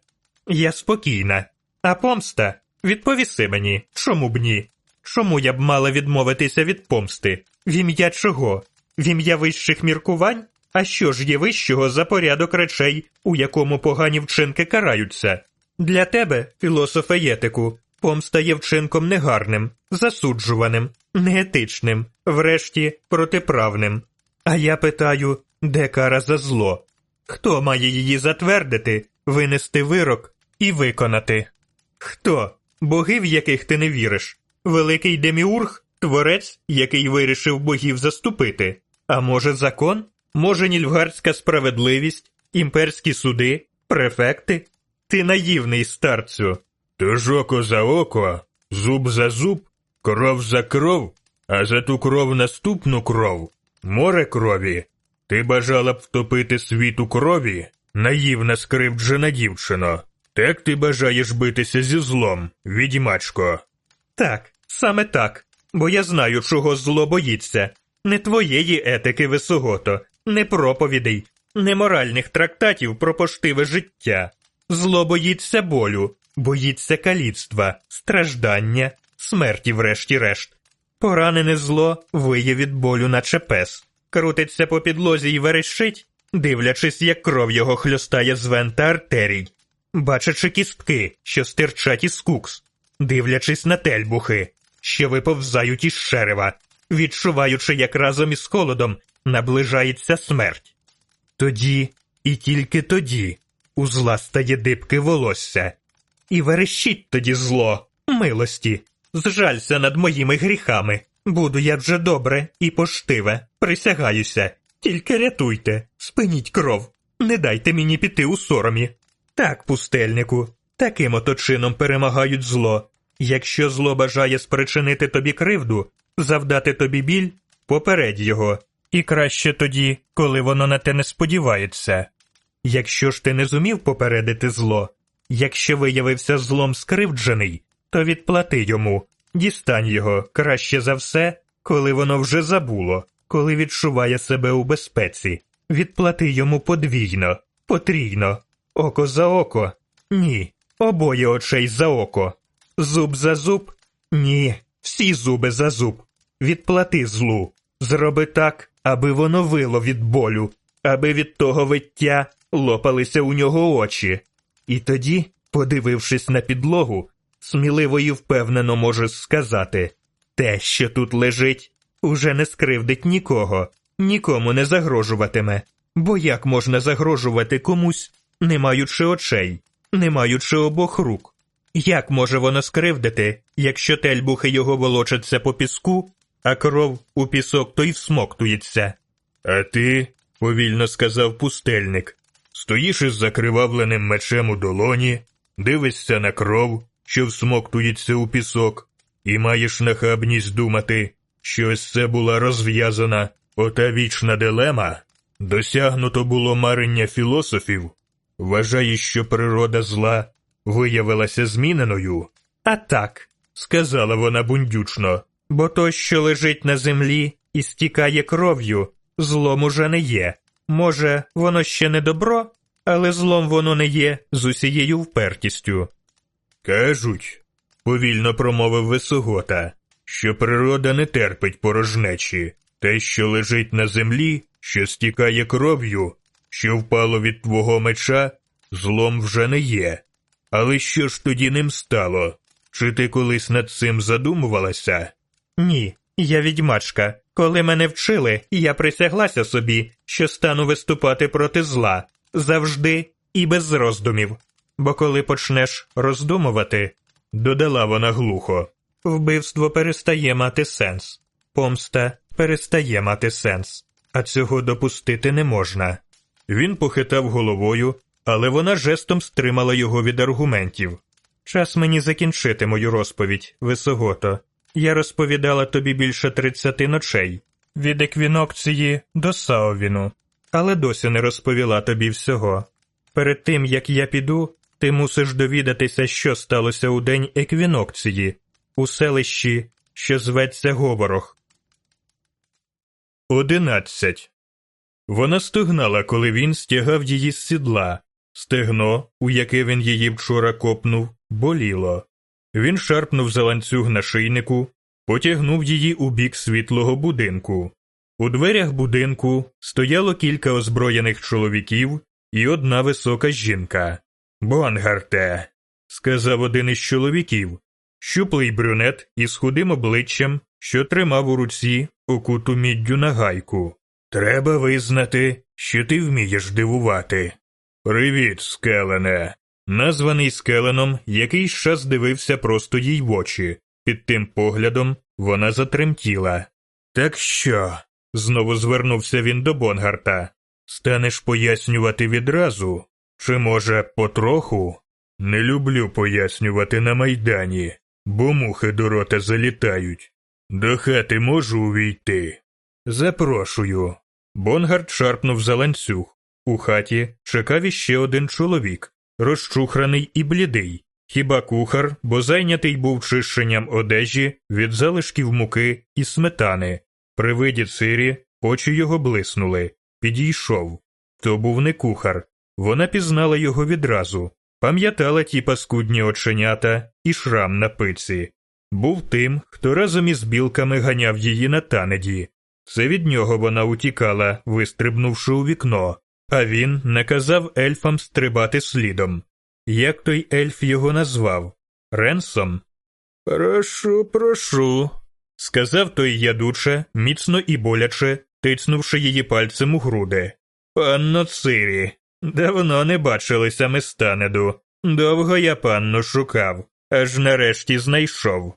Я спокійна, а помста відповіси мені, чому б ні? Чому я б мала відмовитися від помсти? В ім'я чого? В ім'я вищих міркувань? А що ж є вищого за порядок речей, у якому погані вчинки караються? Для тебе, філософе єтику, помста є вчинком негарним, засуджуваним, неетичним, врешті протиправним. А я питаю, де кара за зло? Хто має її затвердити, винести вирок і виконати? Хто? Боги, в яких ти не віриш? Великий Деміург, творець, який вирішив богів заступити. А може, закон? Може, нільфгардська справедливість, імперські суди, префекти? Ти наївний, старцю. Тож око за око, зуб за зуб, кров за кров, а за ту кров наступну кров, море крові. Ти бажала б втопити світ у крові, наївна скривджена дівчино. Так ти бажаєш битися зі злом, відьмачко. Так, саме так, бо я знаю, чого зло боїться. Не твоєї етики висогото, не проповідей, не моральних трактатів про поштиве життя. Зло боїться болю, боїться каліцтва, страждання, смерті, врешті-решт. Поранене зло виє від болю, наче пес, крутиться по підлозі і верещить, дивлячись, як кров його хльостає з вен та артерій, бачачи кістки, що стирчать із кукс, дивлячись на тельбухи, що виповзають із шерева, відчуваючи, як разом із холодом наближається смерть. Тоді і тільки тоді у зла стає дибки волосся. І верещить тоді зло, милості, зжалься над моїми гріхами. Буду я вже добре і поштиве, присягаюся. Тільки рятуйте, спиніть кров, не дайте мені піти у соромі. Так, пустельнику, таким ото чином перемагають зло. Якщо зло бажає спричинити тобі кривду, завдати тобі біль, попередь його. І краще тоді, коли воно на те не сподівається. Якщо ж ти не зумів попередити зло, якщо виявився злом скривджений, то відплати йому, дістань його краще за все, коли воно вже забуло, коли відчуває себе у безпеці. Відплати йому подвійно, потрійно, око за око. Ні, обоє очей за око. Зуб за зуб? Ні, всі зуби за зуб. Відплати злу. Зроби так, аби воно вило від болю, аби від того виття лопалися у нього очі. І тоді, подивившись на підлогу, сміливо і впевнено можеш сказати те, що тут лежить, уже не скривдить нікого, нікому не загрожуватиме. Бо як можна загрожувати комусь, не маючи очей, не маючи обох рук? Як може воно скривдити, якщо тельбухи його волочаться по піску, а кров у пісок той всмоктується? А ти, повільно сказав пустельник, стоїш із закривавленим мечем у долоні, дивишся на кров, що всмоктується у пісок, і маєш нахабність думати, що ось це була розв'язана ота вічна дилема. Досягнуто було марення філософів, вважаєш, що природа зла виявилася зміненою. А так, сказала вона бундючно, бо то, що лежить на землі і стікає кров'ю, злом уже не є. Може, воно ще не добро, але злом воно не є з усією впертістю. Кажуть, повільно промовив Висогота, що природа не терпить порожнечі, те, що лежить на землі, що стікає кров'ю, що впало від твого меча, злом вже не є. Але що ж тоді ним стало? Чи ти колись над цим задумувалася? Ні, я відьмачка. Коли мене вчили, я присяглася собі, що стану виступати проти зла завжди і без роздумів. Бо коли почнеш роздумувати, додала вона глухо, вбивство перестає мати сенс, помста перестає мати сенс, а цього допустити не можна. Він похитав головою, але вона жестом стримала його від аргументів. Час мені закінчити мою розповідь, висогото. Я розповідала тобі більше тридцяти ночей від еквінокції до Саовіну, але досі не розповіла тобі всього. Перед тим як я піду, ти мусиш довідатися, що сталося у день еквінокції, у селищі, що зветься Говорох. Одинадцять. Вона стогнала, коли він стягав її з сідла. Стегно, у яке він її вчора копнув, боліло. Він шарпнув за ланцюг на шийнику, потягнув її у бік світлого будинку. У дверях будинку стояло кілька озброєних чоловіків і одна висока жінка. Бонгарте, сказав один із чоловіків, щуплий брюнет із худим обличчям, що тримав у руці окуту міддю на гайку. Треба визнати, що ти вмієш дивувати. Привіт, скелене. Названий скеленом, який час дивився просто їй в очі. Під тим поглядом вона затремтіла. Так що? знову звернувся він до Бонгарта. Станеш пояснювати відразу? Чи, може, потроху? Не люблю пояснювати на майдані, бо мухи до рота залітають. До хати можу увійти. Запрошую. Бонгард шарпнув за ланцюг. У хаті чекав іще один чоловік, розчухраний і блідий. Хіба кухар, бо зайнятий був чищенням одежі від залишків муки і сметани. При виді Цірі очі його блиснули. Підійшов. То був не кухар. Вона пізнала його відразу, пам'ятала ті паскудні оченята і шрам на пиці. був тим, хто разом із білками ганяв її на танеді. Це від нього вона утікала, вистрибнувши у вікно, а він наказав ельфам стрибати слідом. Як той ельф його назвав? Ренсом? Прошу, прошу, сказав той ядуче, міцно і боляче, тицнувши її пальцем у груди. Панно Цірі, давно не бачилися ми з Танедду. Довго я панну шукав, аж нарешті знайшов.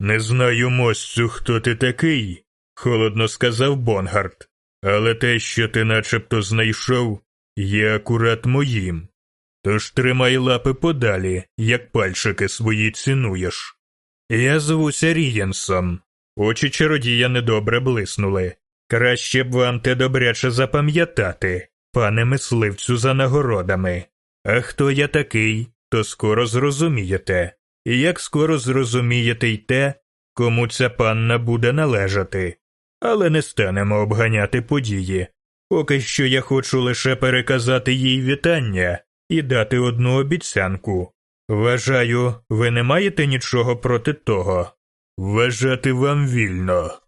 Не знаю, мосцю, хто ти такий, холодно сказав Бонгард, але те, що ти начебто знайшов, є акурат моїм. Тож тримай лапи подалі, як пальчики свої цінуєш. Я звуся Рієнсом. Очі чародія недобре блиснули. Краще б вам те добряче запам'ятати, пане мисливцю за нагородами. А хто я такий, то скоро зрозумієте. І як скоро зрозумієте й те, кому ця панна буде належати. Але не станемо обганяти події. Поки що я хочу лише переказати їй вітання і дати одну обіцянку. Вважаю, ви не маєте нічого проти того. Вважати вам вільно.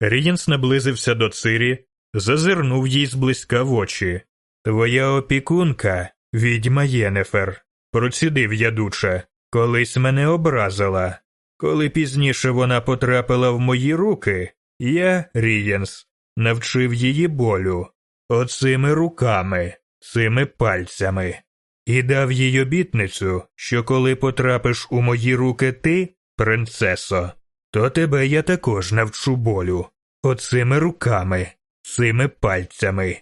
Рієнс наблизився до Цирі, зазирнув їй зблизька в очі. Твоя опікунка, відьма Єнефер, процідив ядуче, колись мене образила. Коли пізніше вона потрапила в мої руки, я, Рієнс, навчив її болю оцими руками, цими пальцями, і дав їй обітницю, що коли потрапиш у мої руки ти, принцесо, то тебе я також навчу болю. Оцими руками, цими пальцями.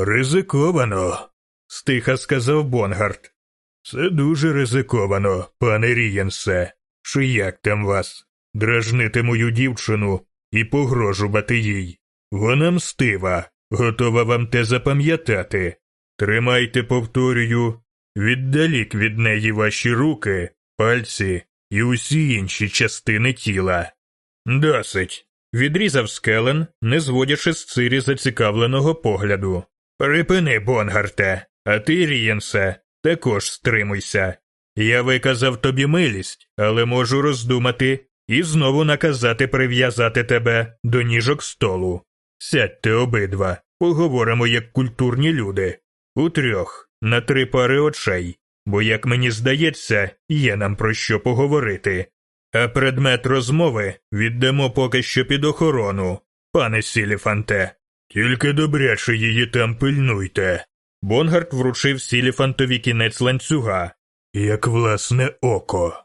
Ризиковано, стиха сказав Бонгард. Це дуже ризиковано, пане Рієнсе. Чи як там вас? Дражнити мою дівчину і погрожувати їй. Вона мстива, готова вам те запам'ятати. Тримайте, повторюю, віддалік від неї ваші руки, пальці і усі інші частини тіла. Досить. Відрізав скелен, не зводячи з цирі зацікавленого погляду. Припини, Бонгарте, а ти, Рієнсе, також стримуйся. Я виказав тобі милість, але можу роздумати і знову наказати прив'язати тебе до ніжок столу. Сядьте обидва, поговоримо як культурні люди. У трьох, на три пари очей, бо, як мені здається, є нам про що поговорити. А предмет розмови віддамо поки що під охорону, пане Сіліфанте. Тільки добряче її там пильнуйте. Бонгард вручив Сіліфантові кінець ланцюга. Як власне око.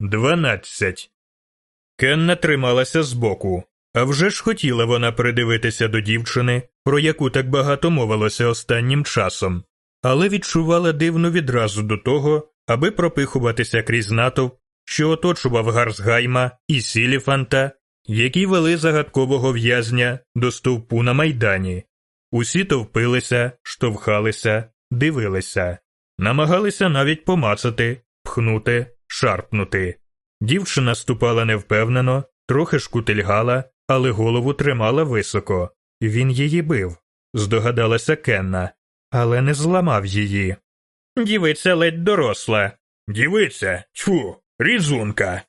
Дванадцять. Кенна трималася збоку. А вже ж хотіла вона придивитися до дівчини, про яку так багато мовилося останнім часом, але відчувала дивну відразу до того, аби пропихуватися крізь натовп, що оточував Гарсгайма і Сіліфанта, які вели загадкового в'язня до стовпу на майдані. Усі товпилися, штовхалися, дивилися, намагалися навіть помацати, пхнути, шарпнути. Дівчина ступала невпевнено, трохи шкутильгала, але голову тримала високо. Він її бив, здогадалася Кенна, але не зламав її. Дівиця ледь доросла. Дівиця, тьфу, різунка.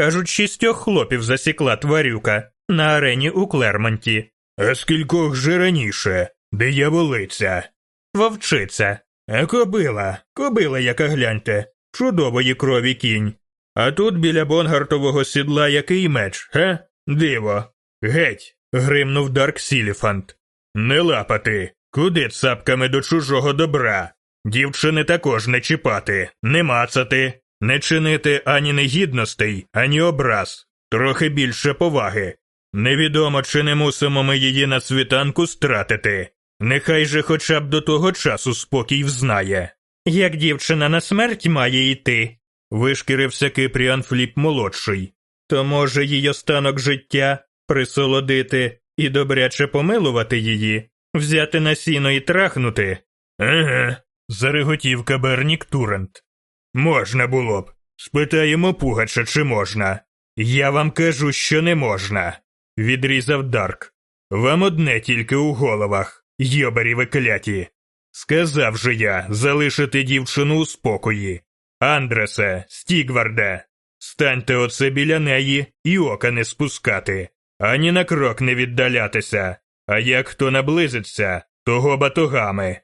Кажуть, шістьох хлопів засікла тварюка на арені у Клермонті. А скількох же раніше, дияволиця? Вовчиця. А кобила, кобила, яка гляньте, чудової крові кінь. А тут біля бонгартового сідла який меч, ге? Диво. Геть. гримнув Дарк Сіліфант. Не лапати. Куди цапками до чужого добра? Дівчини також не чіпати, не мацати, не чинити ані негідностей, ані образ, трохи більше поваги. Невідомо, чи не мусимо ми її на світанку стратити. Нехай же хоча б до того часу спокій взнає. Як дівчина на смерть має йти, вишкірився Кипріан Фліп молодший. То може їй останок життя присолодити і добряче помилувати її, взяти на сіно і трахнути. Еге, зареготів кабернік Турент. Можна було б. Спитаємо Пугача, чи можна. Я вам кажу, що не можна, відрізав Дарк. Вам одне тільки у головах, йобурі ви кляті. Сказав же я залишити дівчину у спокої. Андресе, Стігварде, Станьте оце біля неї і ока не спускати, ані на крок не віддалятися, а як хто наблизиться, того батогами.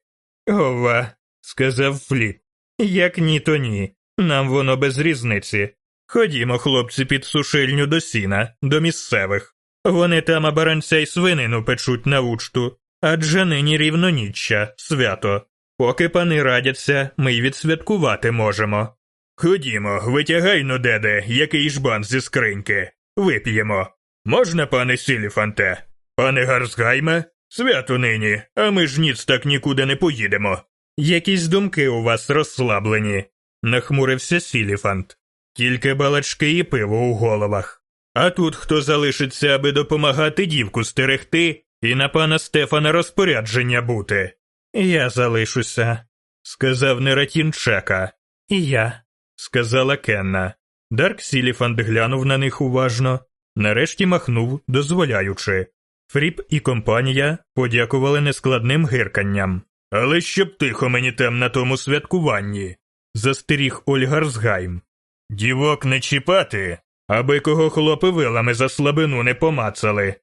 Ова, сказав Фліт. Як ні, то ні. Нам воно без різниці. Ходімо, хлопці, під сушильню до сіна, до місцевих. Вони там абаранця й свинину печуть на учту, адже нині рівноніччя, свято. Поки пани радяться, ми й відсвяткувати можемо. Ходімо, витягай ну, деде, який жбан зі скриньки. Вип'ємо. Можна, пане Сіліфанте? Пане Гарсгайме? Свято нині, а ми ж ніц так нікуди не поїдемо. Якісь думки у вас розслаблені, нахмурився Сіліфант. Тільки балачки і пиво у головах. А тут хто залишиться, аби допомагати дівку стерегти і на пана Стефана розпорядження бути. Я залишуся, сказав Нератін Чека. І я, сказала Кенна. Дарк Сіліфант глянув на них уважно, нарешті махнув, дозволяючи. Фріп і компанія подякували нескладним гирканням. Але щоб тихо мені там на тому святкуванні, застеріг Ольгарсгайм. Дівок не чіпати, аби кого хлопи вилами за слабину не помацали.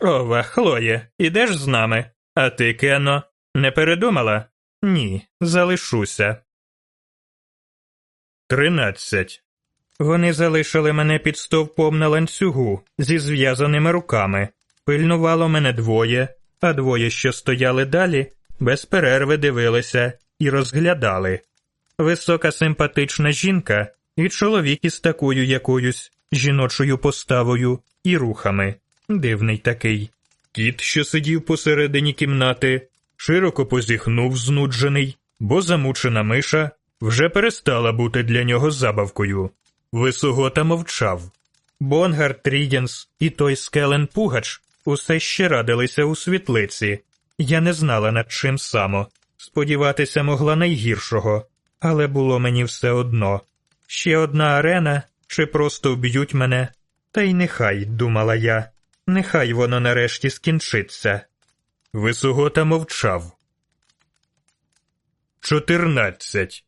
Ова, Хлоє, ідеш з нами? А ти, Кено, не передумала? Ні, залишуся. Тринадцять. Вони залишили мене під стовпом на ланцюгу зі зв'язаними руками. Пильнувало мене двоє, а двоє, що стояли далі, без перерви дивилися і розглядали. Висока симпатична жінка і чоловік із такою якоюсь жіночою поставою і рухами. Дивний такий. Кіт, що сидів посередині кімнати, широко позіхнув, знуджений, бо замучена миша вже перестала бути для нього забавкою. Висогота мовчав. Бонгард, Рієнс і той скелен Пугач усе ще радилися у світлиці. Я не знала над чим само. Сподіватися могла найгіршого, але було мені все одно. Ще одна арена, чи просто вб'ють мене. Та й нехай, думала я, нехай воно нарешті скінчиться. Висогота мовчав. Чотирнадцять.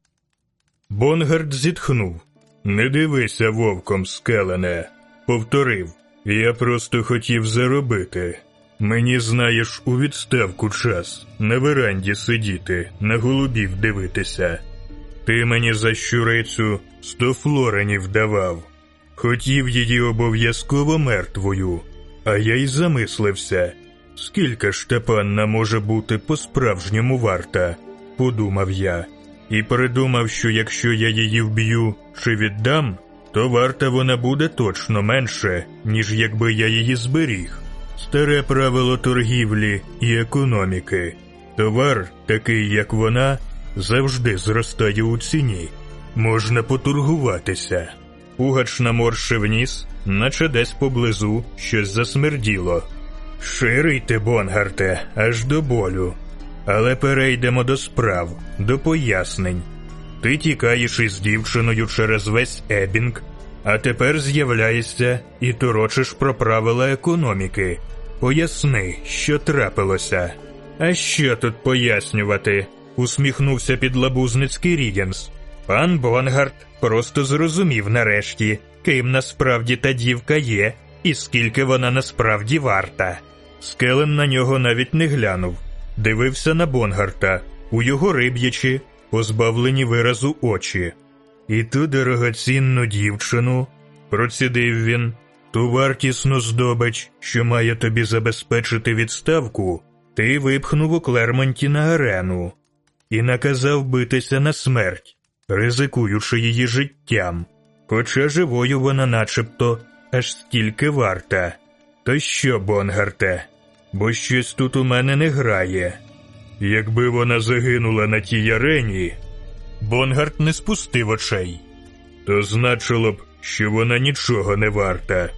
Бонгард зітхнув. Не дивися вовком, скелене. Повторив. Я просто хотів заробити. Мені, знаєш, у відставку час на веранді сидіти, на голубів дивитися. Ти мені за щурицю сто флоренів давав. Хотів її обов'язково мертвою, а я й замислився. Скільки ж та панна може бути по-справжньому варта, подумав я, і придумав, що якщо я її вб'ю чи віддам, то варта вона буде точно менше, ніж якби я її зберіг. Старе правило торгівлі і економіки. Товар, такий як вона, завжди зростає у ціні. Можна поторгуватися. Пугач наморшив ніс, наче десь поблизу щось засмерділо. Ширий ти, Бонгарте, аж до болю. Але перейдемо до справ, до пояснень. Ти тікаєш із дівчиною через весь ебінг, а тепер з'являєшся і торочиш про правила економіки. Поясни, що трапилося. А що тут пояснювати? усміхнувся підлабузницьки Рієнс. Пан Бонгард просто зрозумів нарешті, ким насправді та дівка є, і скільки вона насправді варта. Скелен на нього навіть не глянув, дивився на Бонгарта, у його риб'ячі, позбавлені виразу очі. І ту дорогоцінну дівчину, процідив він, ту вартісну здобич, що має тобі забезпечити відставку, ти випхнув у Клермонті на арену і наказав битися на смерть, ризикуючи її життям, хоча живою вона начебто аж стільки варта. То що, Бонгарте, бо щось тут у мене не грає. Якби вона загинула на тій арені, Бонгарт не спустив очей, то значило б, що вона нічого не варта.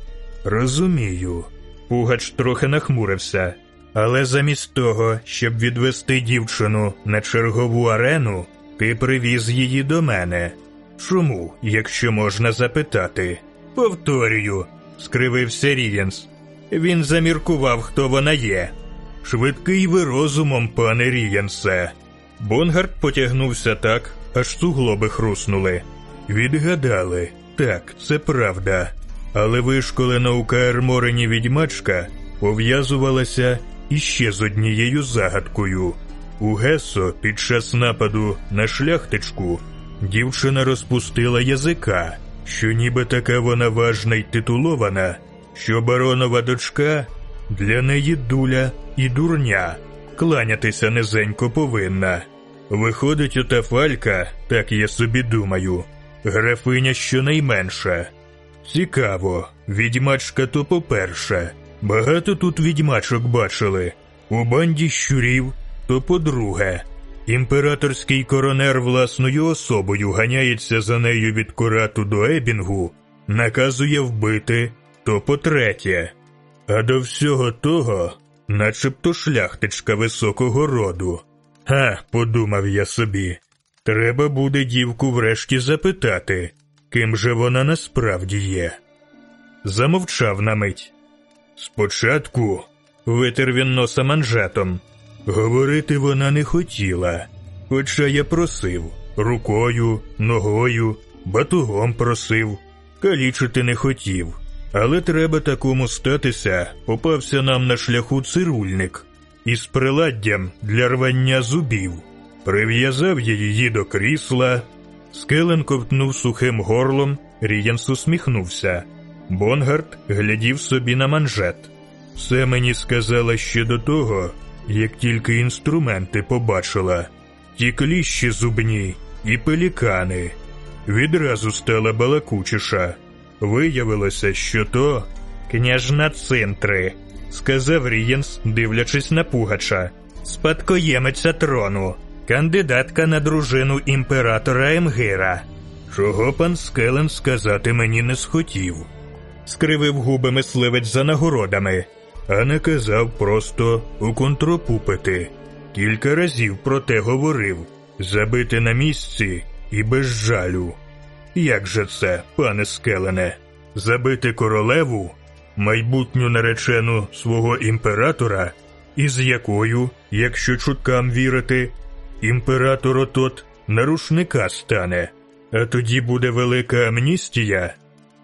Розумію. Пугач трохи нахмурився, але замість того, щоб відвести дівчину на чергову арену, ти привіз її до мене. Чому, якщо можна запитати? Повторюю, скривився Рієнс. Він заміркував, хто вона є. Швидкий ви розумом, пане Рієнсе. Бонгарт потягнувся так, аж суглоби хруснули. Відгадали, Так, це правда. Але вишколена у Каер Морені відьмачка пов'язувалася іще з однією загадкою. У Гесо під час нападу на шляхтичку дівчина розпустила язика, що ніби така вона важна й титулована, що баронова дочка для неї дуля і дурня, кланятися низенько повинна. Виходить, ота фалька, так я собі думаю, графиня щонайменша. Цікаво, відьмачка то по-перше. Багато тут відьмачок бачили. У банді щурів то по-друге. Імператорський коронер власною особою ганяється за нею від Корату до Ебінгу, наказує вбити то по-третє. А до всього того, начебто шляхтичка високого роду. Ха, подумав я собі, треба буде дівку врешті запитати, ким же вона насправді є. Замовчав на мить. Спочатку витер він носа манжетом. Говорити вона не хотіла, хоча я просив рукою, ногою, батугом просив, калічити не хотів. Але треба такому статися, попався нам на шляху цирульник із приладдям для рвання зубів, прив'язав її до крісла, Скеллен ковтнув сухим горлом, Рієнс усміхнувся. Бонгарт глядів собі на манжет. Все мені сказала ще до того, як тільки інструменти побачила, ті кліщі зубні і пелікани. Відразу стала балакучіша. Виявилося, що то княжна Цинтри, сказав Рієнс, дивлячись на Пугача, спадкоємиця трону, кандидатка на дружину імператора Емгира. Чого пан Скелен сказати мені не схотів, скривив губи мисливець за нагородами, а наказав просто у контропупити. Кілька разів про те говорив забити на місці і без жалю. Як же це, пане Скелене, забити королеву, майбутню наречену свого імператора, із якою, якщо чуткам вірити, імператор отот на рушника стане, а тоді буде велика амністія.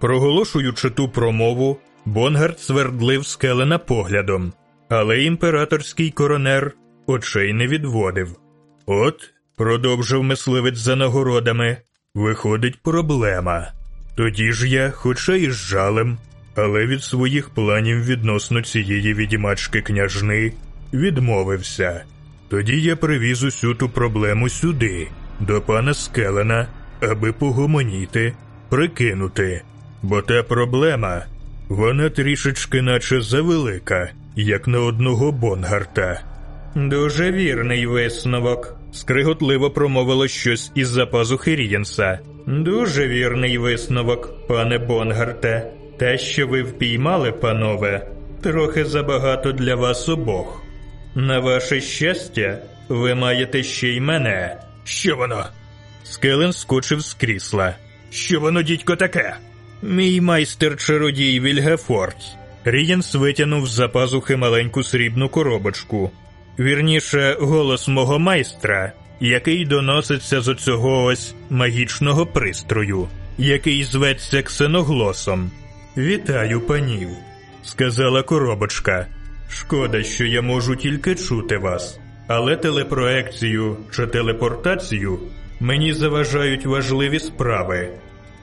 Проголошуючи ту промову, Бонгарт свердлив Скеллена поглядом, але імператорський коронер очей не відводив. От, продовжив мисливець за нагородами, виходить проблема. Тоді ж я, хоча і з жалем, але від своїх планів відносно цієї відімачки княжни відмовився. Тоді я привіз усю ту проблему сюди, до пана Скелена, аби погомоніти, прикинути. Бо та проблема, вона трішечки наче завелика, як на одного Бонгарта. Дуже вірний висновок, скриготливо промовило щось із за пазухи. Дуже вірний висновок, пане Бонгарте. Те, що ви впіймали, панове, трохи забагато для вас обох. На ваше щастя, ви маєте ще й мене. Що воно? Скеллен скочив з крісла. Що воно, дідько, таке? Мій майстер чародій Вільгефорц. Рієнс витягнув з-за пазухи маленьку срібну коробочку. Вірніше, голос мого майстра, який доноситься з оцього ось магічного пристрою, який зветься ксеноглосом. Вітаю, панів, сказала коробочка. Шкода, що я можу тільки чути вас, але телепроекцію чи телепортацію мені заважають важливі справи.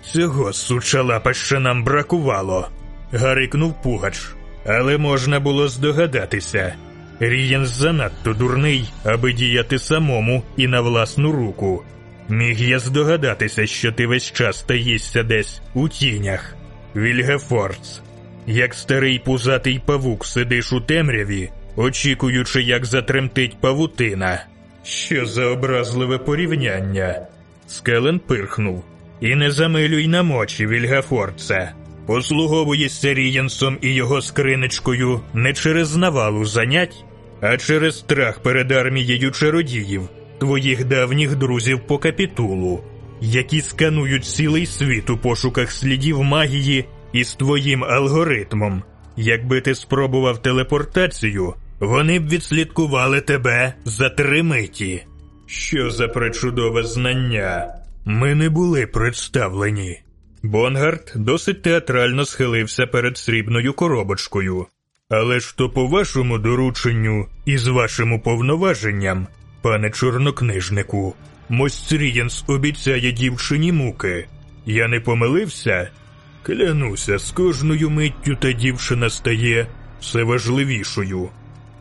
Цього суча лапа ще нам бракувало, гарикнув Пугач, але можна було здогадатися. Рієнс занадто дурний, аби діяти самому і на власну руку. Міг я здогадатися, що ти весь час таїшся десь у тінях. Вільгефордс, як старий пузатий павук сидиш у темряві, очікуючи, як затремтить павутина. Що за образливе порівняння? Скелен пирхнув. І не замилюй на мочі, Вільгафордсе. Послуговуєшся Рієнсом і його скриничкою не через навалу занять, а через страх перед армією чародіїв, твоїх давніх друзів по капітулу, які сканують цілий світ у пошуках слідів магії із твоїм алгоритмом. Якби ти спробував телепортацію, вони б відслідкували тебе за три миті. Що за пречудове знання? Ми не були представлені. Бонгарт досить театрально схилився перед срібною коробочкою. Але ж то по вашому дорученню і з вашим уповноваженням, пане чорнокнижнику, мосьпан Рієнс обіцяє дівчині муки. Я не помилився? Клянуся, з кожною миттю та дівчина стає все важливішою.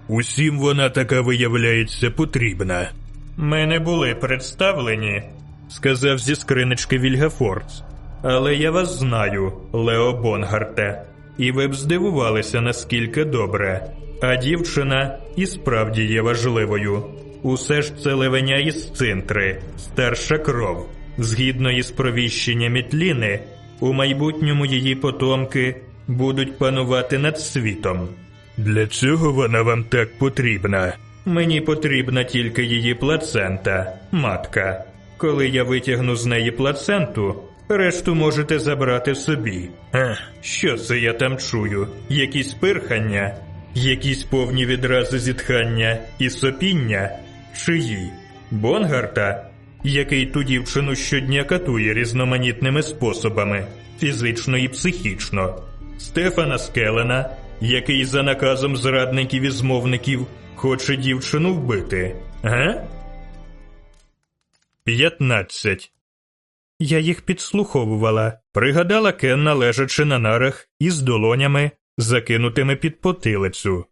Усім вона така виявляється потрібна, Ми не були представлені, сказав зі скринички Вільгефорц. Але я вас знаю, Лео Бонгарте, і ви б здивувалися, наскільки добре. А дівчина і справді є важливою. Усе ж це левеня із цинтри, старша кров. Згідно із провіщенням Мітліни, у майбутньому її потомки будуть панувати над світом. Для цього вона вам так потрібна. Мені потрібна тільки її плацента, матка. Коли я витягну з неї плаценту, решту можете забрати собі. Ех, що це я там чую? Якісь пирхання, якісь повні відрази зітхання і сопіння? Чиї? Бонгарта, який ту дівчину щодня катує різноманітними способами, фізично і психічно. Стефана Скелена, який за наказом зрадників і змовників хоче дівчину вбити, га? 15. Я їх підслуховувала, пригадала Кенна, лежачи на нарах із долонями, закинутими під потилицю.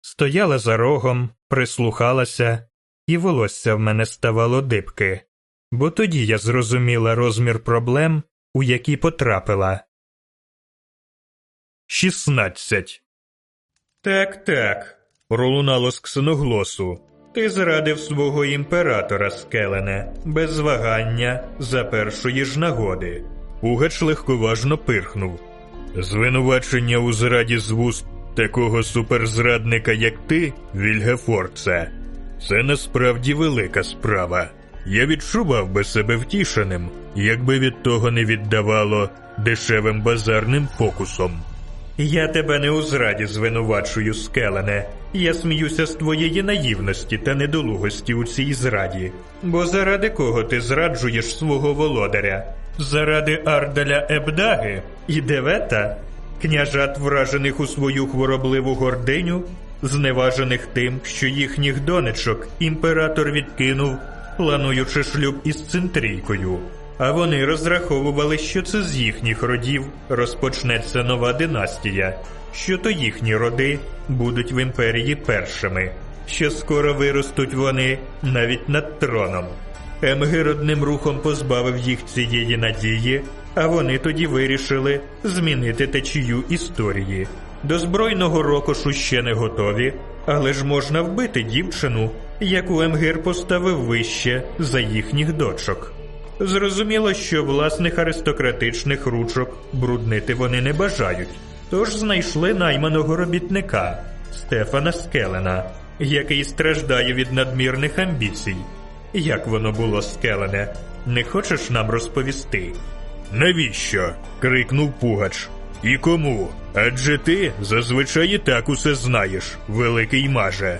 Стояла за рогом, прислухалася, і волосся в мене ставало дибки, бо тоді я зрозуміла розмір проблем, у які потрапила. 16. Так, так, пролунало з ксеноглосу. Ти зрадив свого імператора, Скелене, без вагання за першої ж нагоди. Пугач легковажно пирхнув. Звинувачення у зраді з вуст такого суперзрадника, як ти, Вільгефорце, це насправді велика справа. Я відчував би себе втішеним, якби від того не віддавало дешевим базарним фокусом. Я тебе не у зраді звинувачую, Скелене. Я сміюся з твоєї наївності та недолугості у цій зраді. Бо заради кого ти зраджуєш свого володаря? Заради Ардаля Ебдаги і Девета, княжат, вражених у свою хворобливу гординю, зневажених тим, що їхніх донечок імператор відкинув, плануючи шлюб із цинтрійкою. А вони розраховували, що це з їхніх родів розпочнеться нова династія, що то їхні роди будуть в імперії першими, що скоро виростуть вони навіть над троном. Емгир одним рухом позбавив їх цієї надії, а вони тоді вирішили змінити течію історії. До збройного рокошу ще не готові, але ж можна вбити дівчину, яку Емгир поставив вище за їхніх дочок. Зрозуміло, що власних аристократичних ручок бруднити вони не бажають, тож знайшли найманого робітника Стефана Скелена, який страждає від надмірних амбіцій. Як воно було скелене, не хочеш нам розповісти? Навіщо? крикнув Пугач. І кому? Адже ти зазвичай і так усе знаєш, великий маже.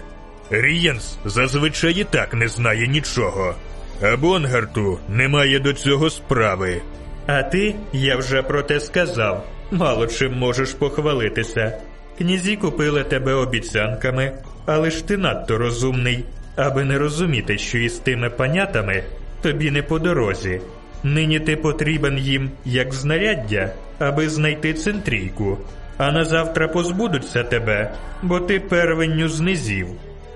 Рієнс зазвичай і так не знає нічого. А Бонгарту немає до цього справи. А ти, я вже про те сказав, мало чим можеш похвалитися. Князі купили тебе обіцянками, але ж ти надто розумний, аби не розуміти, що із тими панятами тобі не по дорозі. Нині ти потрібен їм як знаряддя, аби знайти центрійку, а на завтра позбудуться тебе, бо ти первенню знизів.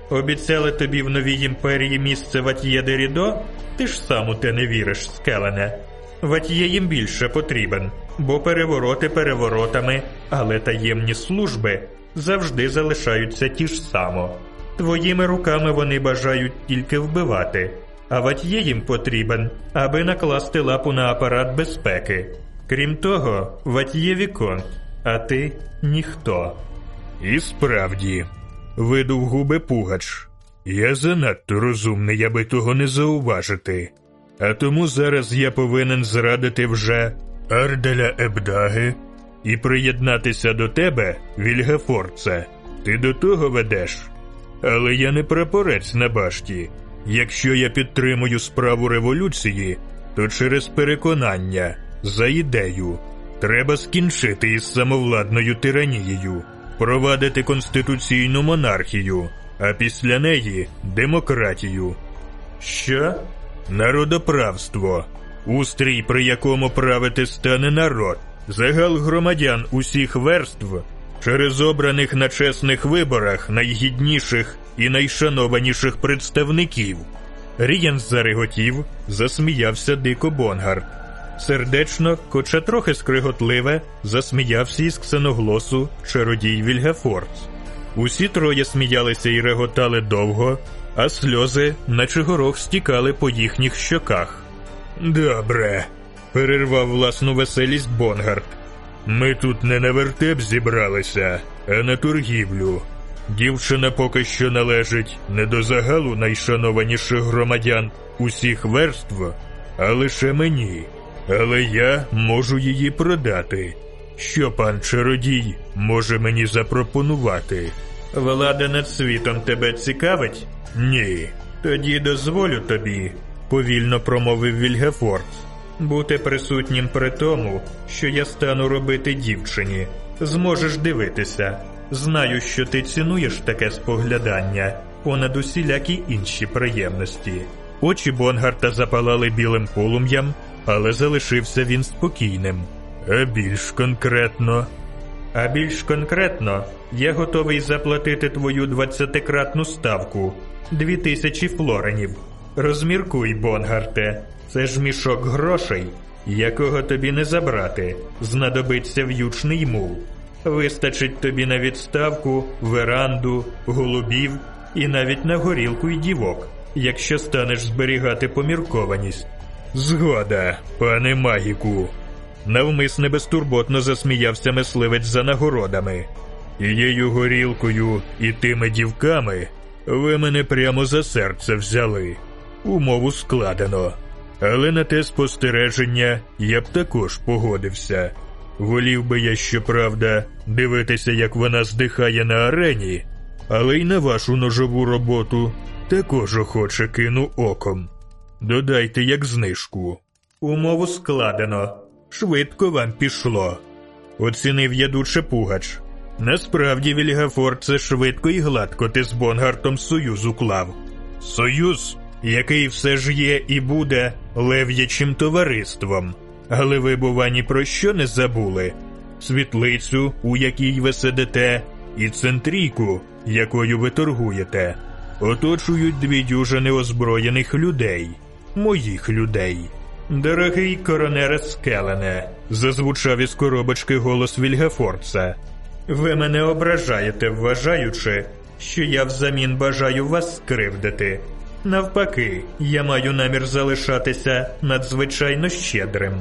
Обіцяли тобі в новій імперії місце Ватьє Дерідо? Ти ж сам у те не віриш, скелене. Ватьє їм більше потрібен, бо перевороти переворотами, але таємні служби завжди залишаються ті ж само. Твоїми руками вони бажають тільки вбивати, а Ватьє їм потрібен, аби накласти лапу на апарат безпеки. Крім того, Ватьє Віконт, а ти ніхто. І справді, видув губи Пугач. Я занадто розумний, аби того не зауважити. А тому зараз я повинен зрадити вже Арделя Ебдаги і приєднатися до тебе, Вільгафорце. Ти до того ведеш. Але я не прапорець на башті. Якщо я підтримую справу революції, то через переконання, За ідею. Треба скінчити із самовладною тиранією, провадити конституційну монархію, а після неї демократію. Що? Народоправство. Устрій, при якому правити стане народ, загал громадян усіх верств через обраних на чесних виборах найгідніших і найшанованіших представників. Рієнс зареготів, засміявся дико Бонгарт. Сердечно, хоча трохи скриготливе, засміявся із ксеноглосу чародій Вільгефорц. Усі троє сміялися і реготали довго, а сльози, наче горох, стікали по їхніх щоках. Добре, перервав власну веселість Бонгарт. Ми тут не на вертеп зібралися, а на торгівлю. Дівчина поки що належить не до загалу найшанованіших громадян усіх верств, а лише мені. Але я можу її продати. Що пан чародій може мені запропонувати? Влада над світом тебе цікавить? Ні. Тоді дозволю тобі, повільно промовив Вільгефорд, бути присутнім при тому, що я стану робити дівчині. Зможеш дивитися. Знаю, що ти цінуєш таке споглядання понад усілякі інші приємності. Очі Бонгарта запалали білим полум'ям, але залишився він спокійним. А більш конкретно. А більш конкретно, я готовий заплатити твою двадцятикратну ставку дві тисячі флоренів. Розміркуй, Бонгарте, це ж мішок грошей, якого тобі не забрати, знадобиться в'ючний мул. Вистачить тобі на відставку, веранду, голубів і навіть на горілку й дівок, якщо станеш зберігати поміркованість. Згода, пане магіку. Навмисне безтурботно засміявся мисливець за нагородами. Тією горілкою і тими дівками ви мене прямо за серце взяли. Умову складено. Але на те спостереження я б також погодився. Волів би я, щоправда, дивитися, як вона здихає на арені, але й на вашу ножову роботу також охоче кину оком. Додайте як знижку. Умову складено. Швидко вам пішло. Оцінив ядуче Пугач. Насправді, Вільгафор, це швидко і гладко ти з Бонгартом союз уклав. Союз, який все ж є і буде лев'ячим товариством. Але ви, бува, ні про що не забули світлицю, у якій ви сидите, і центрійку, якою ви торгуєте, оточують дві дюжини озброєних людей, моїх людей. Дорогий коронере Скелене, зазвучав із коробочки голос Вільгафорца. Ви мене ображаєте, вважаючи, що я взамін бажаю вас скривдити. Навпаки, я маю намір залишатися надзвичайно щедрим.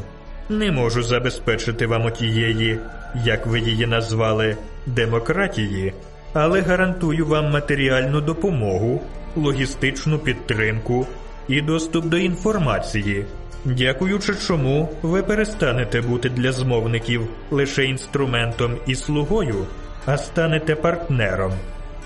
Не можу забезпечити вам отієї, як ви її назвали, демократії, але гарантую вам матеріальну допомогу, логістичну підтримку і доступ до інформації, дякуючи чому ви перестанете бути для змовників лише інструментом і слугою, а станете партнером,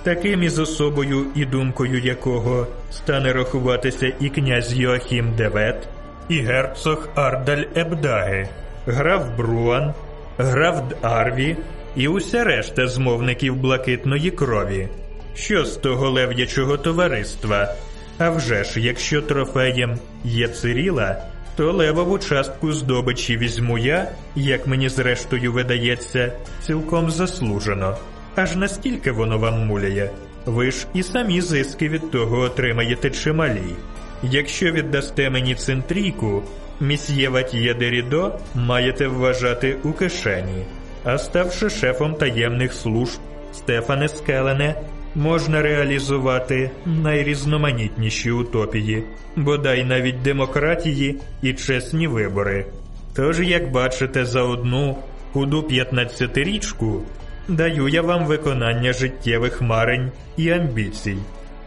таким із особою і думкою якого стане рахуватися і князь Йоахім Девет, і герцог Ардаль Ебдаги, граф Бруан, граф Дарві і уся решта змовників блакитної крові. Що з того лев'ячого товариства? А вже ж, якщо трофеєм є Циріла, то левову частку здобичі візьму я, як мені зрештою видається, цілком заслужено. Аж наскільки воно вам муляє? Ви ж і самі зиски від того отримаєте чималі. Якщо віддасте мені центрійку, місьє Ватьє Дерідо маєте вважати у кишені, а ставши шефом таємних служб Стефане Скелене, можна реалізувати найрізноманітніші утопії, бодай навіть демократії і чесні вибори. Тож, як бачите, за одну худу 15-річку даю я вам виконання життєвих марень і амбіцій.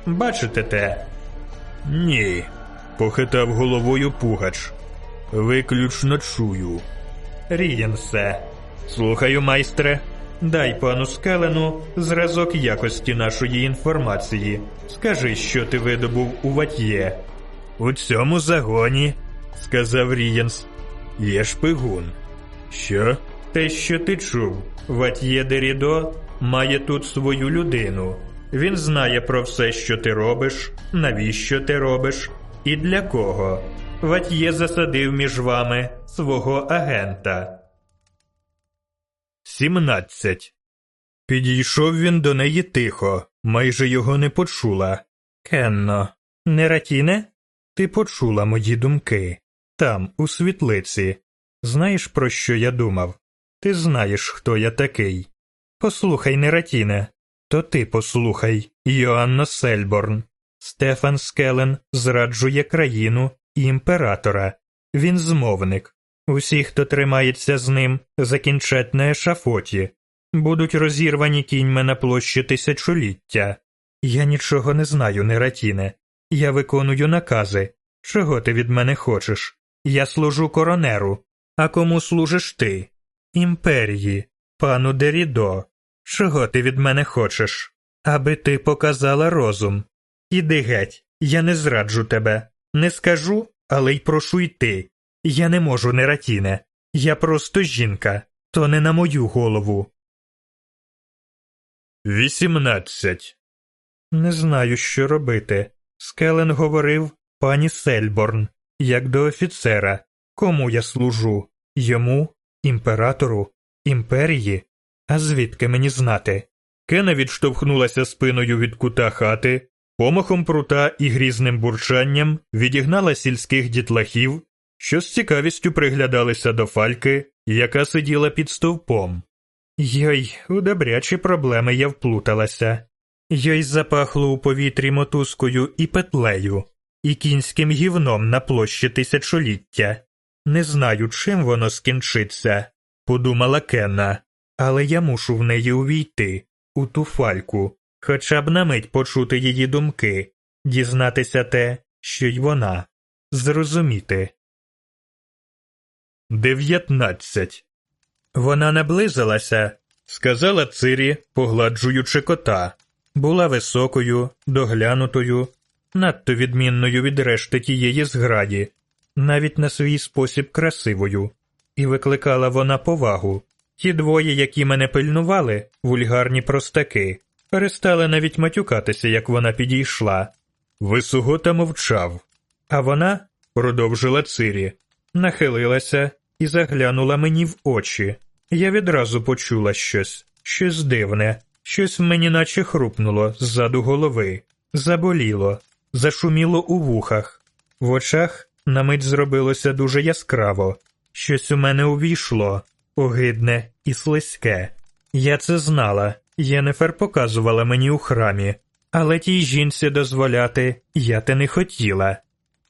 Бачите те? Ні, похитав головою Пугач. Виключно чую. Рієнсе. Слухаю, майстре. Дай пану Скеллену зразок якості нашої інформації. Скажи, що ти видобув у Ватьє. У цьому загоні, сказав Рієнс. є шпигун. Що? Те, що ти чув, Ватьє де Рідо має тут свою людину. Він знає про все, що ти робиш, навіщо ти робиш і для кого. Ватьє засадив між вами свого агента. 17. Підійшов він до неї тихо, майже його не почула. Кенно, Нератіне? Ти почула мої думки. Там, у світлиці. Знаєш, про що я думав? Ти знаєш, хто я такий. Послухай, Нератіне, то ти послухай, Йоанна Сельборн. Стефан Скелен зраджує країну і імператора. Він змовник. Усі, хто тримається з ним, закінчать на ешафоті, будуть розірвані кіньми на площі тисячоліття. Я нічого не знаю, Нератіне. Я виконую накази. Чого ти від мене хочеш? Я служу коронеру. А кому служиш ти? Імперії, пану Дерідо. Чого ти від мене хочеш? Аби ти показала розум. Іди геть, я не зраджу тебе. Не скажу, але й прошу йти. Я не можу, Нератіне. Я просто жінка, то не на мою голову. 18. Не знаю, що робити. Скелен говорив пані Сельборн, як до офіцера. Кому я служу? Йому, імператору, імперії? А звідки мені знати? Кена відштовхнулася спиною від кута хати, помахом прута і грізним бурчанням відігнала сільських дітлахів, що з цікавістю приглядалися до фальки, яка сиділа під стовпом. Йой, у добрячі проблеми я вплуталася. Йой запахло у повітрі мотузкою і петлею, і кінським гівном на площі тисячоліття. Не знаю, чим воно скінчиться, подумала Кенна, але я мушу в неї увійти, у ту фальку, хоча б на мить почути її думки, дізнатися те, що й вона, зрозуміти. 19. Вона наблизилася, сказала Цирі, погладжуючи кота. Була високою, доглянутою, надто відмінною від решти тієї зграді, навіть на свій спосіб красивою, і викликала вона повагу. Ті двоє, які мене пильнували, вульгарні простаки, перестали навіть матюкатися, як вона підійшла. Висогота мовчав, а вона, продовжила Цирі, нахилилася і заглянула мені в очі. Я відразу почула щось, щось дивне, щось мені наче хрупнуло ззаду голови, заболіло, зашуміло у вухах. В очах на мить зробилося дуже яскраво, щось у мене увійшло, огидне і слизьке. Я це знала, Єнефер показувала мені у храмі, але тій жінці дозволяти я те не хотіла.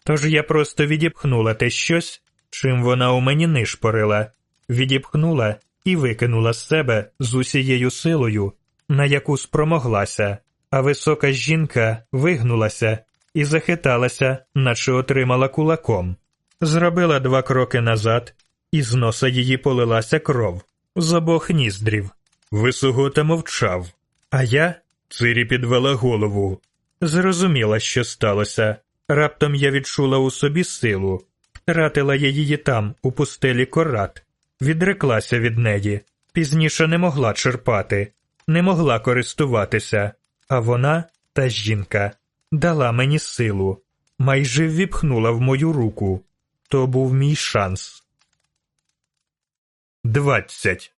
Тож я просто відіпхнула те щось, чим вона у мені нишпорила, відіпхнула і викинула з себе з усією силою, на яку спромоглася, а висока жінка вигнулася і захиталася, наче отримала кулаком. Зробила два кроки назад, і з носа її полилася кров з обох ніздрів. Висогота мовчав, а я Цирі підвела голову. Зрозуміла, що сталося. Раптом я відчула у собі силу, втратила я її там, у пустелі корат, відреклася від неї, пізніше не могла черпати, не могла користуватися, а вона, та жінка, дала мені силу, майже ввіпхнула в мою руку. То був мій шанс. 20.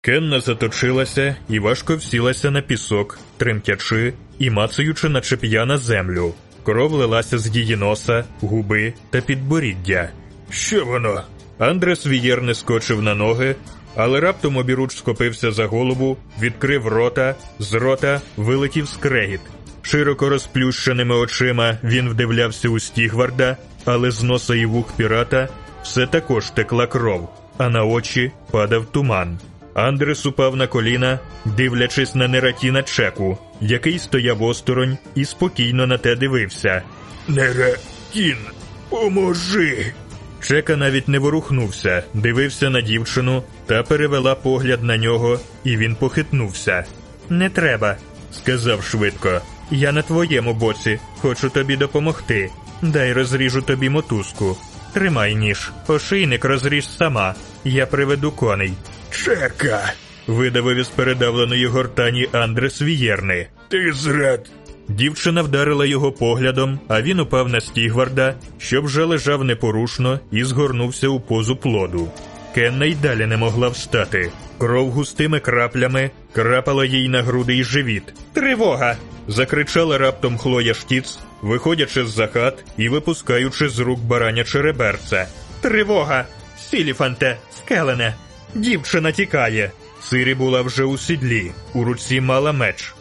Кенна заточилася і важко всілася на пісок, тремтячи і мацаючи, наче п'яна землю. Кров лилася з її носа, губи та підборіддя. Що воно? Андрес Вієр скочив на ноги, але раптом обіруч схопився за голову, відкрив рота, з рота вилетів скрегіт. Широко розплющеними очима він вдивлявся у Стігварда, але з носа і вух пірата все також текла кров, а на очі падав туман. Андрес упав на коліна, дивлячись на Нератіна Чеку, який стояв осторонь і спокійно на те дивився. Нератін, поможи. Чека навіть не ворухнувся, дивився на дівчину та перевела погляд на нього, і він похитнувся. Не треба, сказав швидко. Я на твоєму боці, хочу тобі допомогти. Дай розріжу тобі мотузку. Тримай ніж, ошийник розріж сама, я приведу коней. Чека, Видавив із передавленої гортані Андрес Вієрни. ти зрад. Дівчина вдарила його поглядом, а він упав на Стігварда, що вже лежав непорушно і згорнувся у позу плоду. Кенна й далі не могла встати. Кров густими краплями крапала їй на груди й живіт. Тривога! закричала раптом Хлоя Штіц, виходячи з-за хат і випускаючи з рук бараня череберця. Тривога! Сіліфанте, скелене! Дівчина тікає. Сирі була вже у сідлі, у руці мала меч.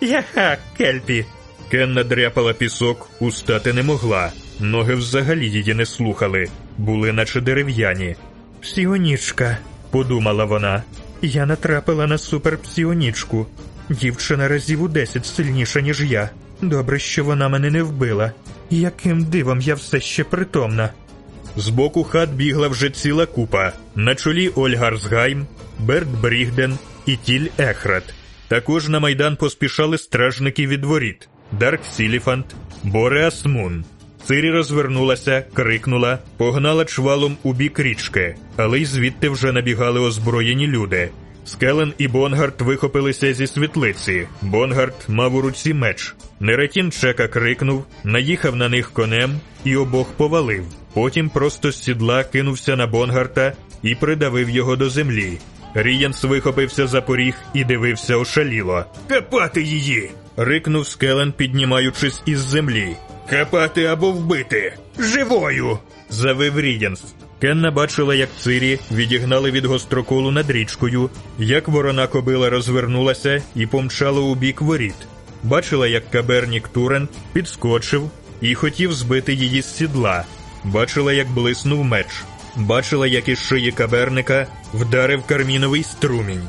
Яха, кельпі. Кенна дряпала пісок, устати не могла. Ноги взагалі її не слухали, були наче дерев'яні. Псіонічка, подумала вона. Я натрапила на суперпсіонічку. Дівчина разів у десять сильніша, ніж я. Добре, що вона мене не вбила. Яким дивом я все ще притомна. Збоку хат бігла вже ціла купа. На чолі Ольгарсгайм, Берт Брігден і Тіль Ехрат. Також на майдан поспішали стражники від воріт Дарк Сіліфант, Бореас Мун. Цірі розвернулася, крикнула, погнала чвалом у бік річки, але й звідти вже набігали озброєні люди. Скеллен і Бонгарт вихопилися зі світлиці. Бонгарт мав у руці меч. Нератін Цека крикнув, наїхав на них конем і обох повалив. Потім просто з сідла кинувся на Бонгарта і придавив його до землі. Рієнс вихопився за поріг і дивився ошаліло. Хапати її! Рикнув Скеллен, піднімаючись із землі. Хапати або вбити! Живою! Завив Рієнс. Кенна бачила, як Цірі відігнали від гостроколу над річкою, як ворона кобила розвернулася і помчала у бік воріт. Бачила, як кабернік Турен підскочив і хотів збити її з сідла. Бачила, як блиснув меч. Бачила, як із шиї кабернік вдарив карміновий струмінь.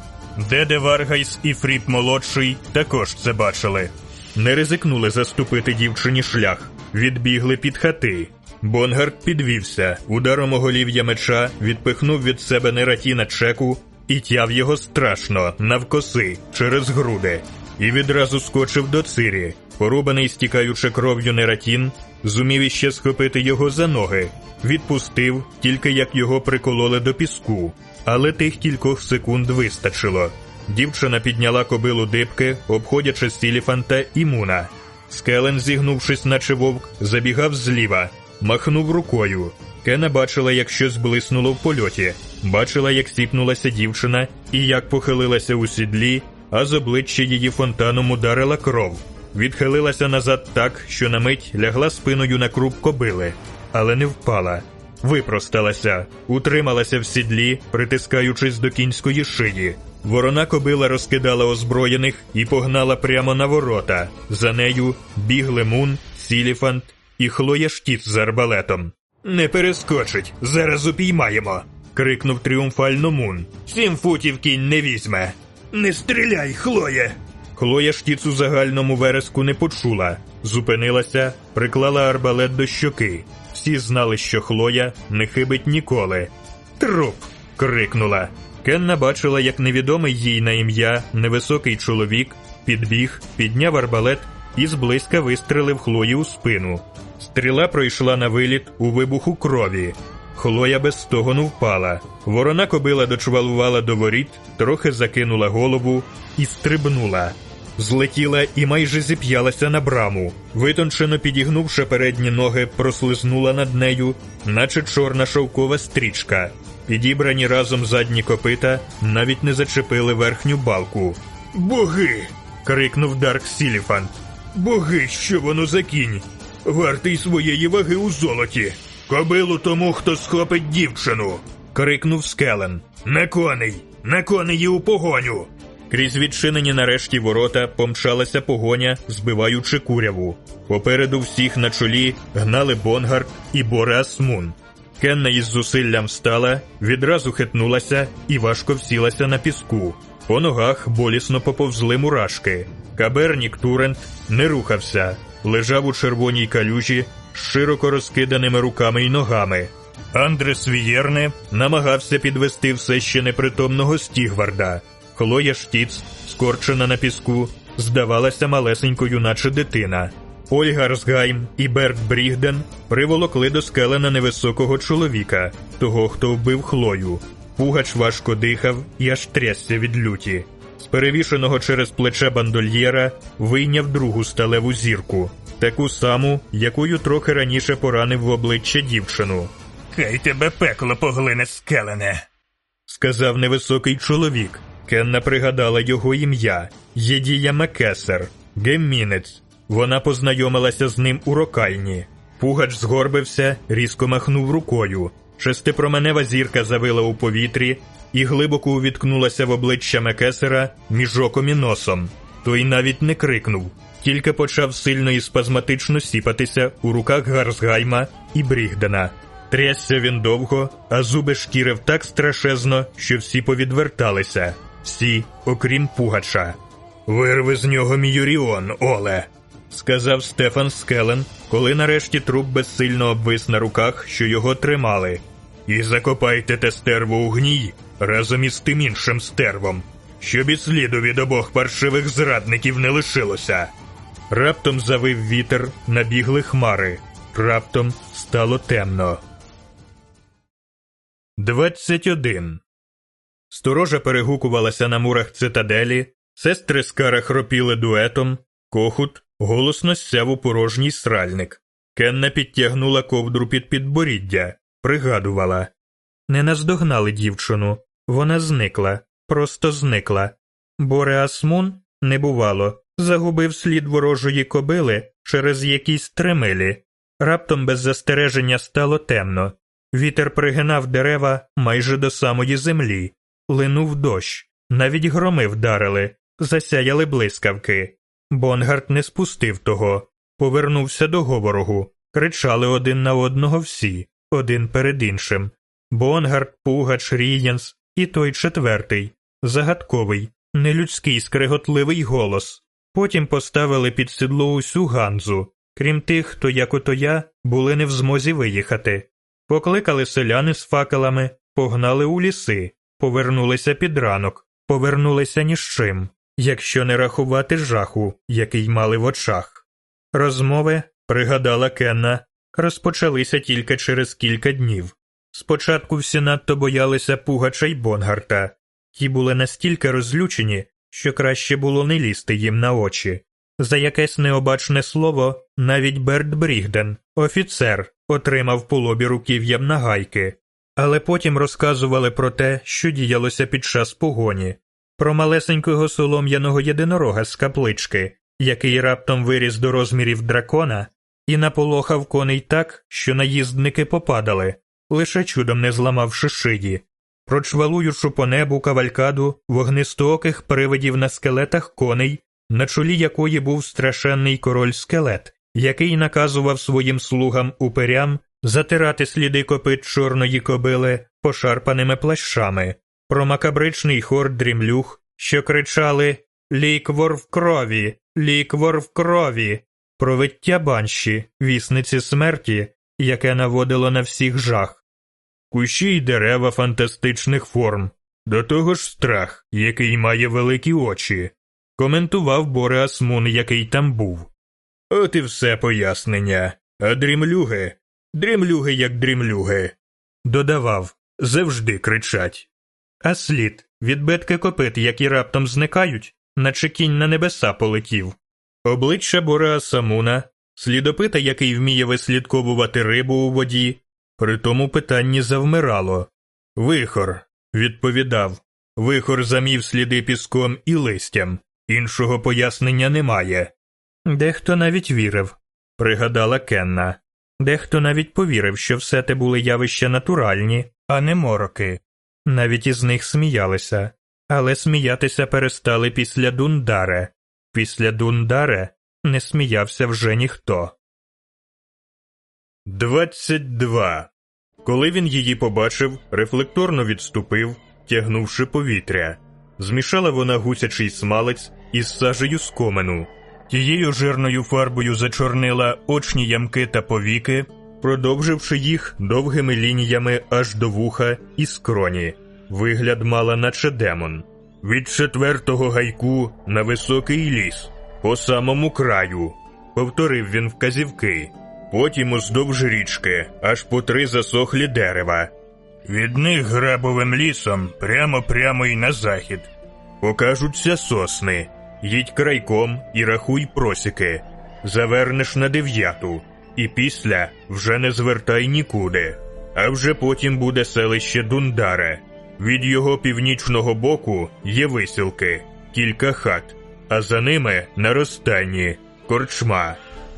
Деде Варгас і Фріп молодший також це бачили. Не ризикнули заступити дівчині шлях, відбігли під хати. Бонгард підвівся, ударом оголів'я меча відпихнув від себе Нератіна Чеку і тяв його страшно, навкоси, через груди, і відразу скочив до Цірі. Порубаний, стікаючи кров'ю Нератін, зумів іще схопити його за ноги, відпустив, тільки як його прикололи до піску, але тих кількох секунд вистачило. Дівчина підняла кобилу дибки, обходячи Сіліфанта і Муна. Скелен, зігнувшись, наче вовк, забігав зліва, махнув рукою. Кена бачила, як щось блиснуло в польоті, бачила, як сіпнулася дівчина і як похилилася у сідлі, а з обличчя її фонтаном ударила кров. Відхилилася назад так, що на мить лягла спиною на круп кобили, але не впала. Випросталася, утрималася в сідлі, притискаючись до кінської шиї. Ворона кобила розкидала озброєних і погнала прямо на ворота. За нею бігли Мун, Сіліфант і Хлоя Штіт з арбалетом. Не перескочить, зараз упіймаємо. крикнув тріумфально Мун. Сім футів кінь не візьме. Не стріляй, Хлоє! Хлоя Штіц у загальному вереску не почула, зупинилася, приклала арбалет до щоки. Всі знали, що Хлоя не хибить ніколи. Труп. крикнула. Кенна бачила, як невідомий їй на ім'я невисокий чоловік підбіг, підняв арбалет і зблизька вистрелив Хлої у спину. Стріла пройшла на виліт у вибуху крові. Хлоя без стогону впала. Ворона кобила дочвалувала до воріт, трохи закинула голову і стрибнула. Злетіла і майже зіп'ялася на браму. Витончено підігнувши передні ноги, прослизнула над нею, наче чорна шовкова стрічка. Підібрані разом задні копита навіть не зачепили верхню балку. Боги! крикнув Дарк Сіліфант. Боги, що воно за кінь! Вартий своєї ваги у золоті! Кобилу тому, хто схопить дівчину! крикнув Скелен. На коней! На коней у погоню! Крізь відчинені нарешті ворота помчалася погоня, збиваючи куряву. Попереду всіх на чолі гнали Бонгард і Бореас Мун. Кенна із зусиллям встала, відразу хитнулася і важко всілася на піску. По ногах болісно поповзли мурашки. Кабернік Турент не рухався, лежав у червоній калюжі з широко розкиданими руками й ногами. Андрес Вієрне намагався підвести все ще непритомного Стігварда. Хлоя Штіц, скорчена на піску, здавалася малесенькою, наче дитина. Ольгарсгайм і Берт Брігден приволокли до скелена невисокого чоловіка, того, хто вбив хлою. Пугач важко дихав і аж трясся від люті. З перевішеного через плече бандольєра вийняв другу сталеву зірку, таку саму, якою трохи раніше поранив в обличчя дівчину. Хай тебе пекло поглине скелене. Сказав невисокий чоловік. Кенна пригадала його ім'я Єдія Мекесер, геммінець. Вона познайомилася з ним у рокальні. Пугач згорбився, різко махнув рукою. Шестипроменева зірка завила у повітрі і глибоко увіткнулася в обличчя Мекесера між оком і носом. Той навіть не крикнув, тільки почав сильно і спазматично сіпатися у руках Гарсгайма і Брігдена. Трясся він довго, а зуби шкірив так страшезно, що всі повідверталися, всі, окрім Пугача. Вирви з нього мій Оле, сказав Стефан Скелен, коли нарешті труп безсильно обвис на руках, що його тримали. І закопайте те стерво у гній разом із тим іншим стервом, щоб і сліду від обох паршивих зрадників не лишилося. Раптом завив вітер, набігли хмари. Раптом стало темно. 21. Сторожа перегукувалася на мурах цитаделі, сестри Скара хропіли дуетом, кохут голосно сяв у порожній сральник. Кенна підтягнула ковдру під підборіддя, пригадувала. Не наздогнали дівчину. Вона зникла, просто зникла. Бореас Мун не бувало, загубив слід ворожої кобили через якісь три. Раптом без застереження стало темно. Вітер пригинав дерева майже до самої землі, линув дощ, навіть громи вдарили, засяяли блискавки. Бонгард не спустив того, повернувся до Говорогу, кричали один на одного всі, один перед іншим. Бонгард, Пугач, Рієнс і той четвертий, загадковий, нелюдський скреготливий голос. Потім поставили під сідло усю ганзу, крім тих, хто, як ото я, були не в змозі виїхати. Покликали селяни з факелами, погнали у ліси, повернулися під ранок, повернулися ні з чим, якщо не рахувати жаху, який мали в очах. Розмови, пригадала Кенна, розпочалися тільки через кілька днів. Спочатку всі надто боялися Пугача й Бонгарта, ті були настільки розлючені, що краще було не лізти їм на очі. За якесь необачне слово навіть Берт Брігден, офіцер, отримав по лобі руків'ям нагайки, але потім розказували про те, що діялося під час погоні, про малесенького солом'яного єдинорога з каплички, який раптом виріс до розмірів дракона і наполохав коней так, що наїздники попадали, лише чудом не зламавши шиї, прочвалуючу по небу кавалькаду вогнистооких привидів на скелетах коней, на чолі якої був страшенний король скелет, який наказував своїм слугам уперям затирати сліди копит чорної кобили пошарпаними плащами, про макабричний хор дрімлюх, що кричали Ліквор в крові, ліквор в крові, про виття банші, вісниці смерті, яке наводило на всіх жах, кущі й дерева фантастичних форм, до того ж страх, який має великі очі, коментував Бореас Мун, який там був. От і все пояснення. А дрімлюги, дрімлюги, як дрімлюги. Додавав завжди кричать. А слід, відбитки копит, які раптом зникають, наче кінь на небеса полетів. Обличчя Бореаса Муна, слідопита, який вміє вислідковувати рибу у воді, при тому питанні завмирало. Вихор, відповідав. Вихор замів сліди піском і листям. Іншого пояснення немає. Дехто навіть вірив, пригадала Кенна. Дехто навіть повірив, що все те були явища натуральні, а не мороки. Навіть із них сміялися, але сміятися перестали після Дундаре. Після Дундаре не сміявся вже ніхто. 22. Коли він її побачив, рефлекторно відступив, тягнувши повітря. Змішала вона гусячий смалець із сажею з комену. Тією жирною фарбою зачорнила очні ямки та повіки, продовживши їх довгими лініями аж до вуха і скроні. Вигляд мала, наче демон. Від четвертого гайку на високий ліс, по самому краю. повторив він вказівки. Потім уздовж річки, аж по три засохлі дерева. Від них грабовим лісом прямо-прямо й на захід. Покажуться сосни. Їдь крайком і рахуй просіки. Завернеш на дев'яту, і після вже не звертай нікуди. А вже потім буде селище Дундаре. Від його північного боку є висілки, кілька хат, а за ними наростанні, корчма.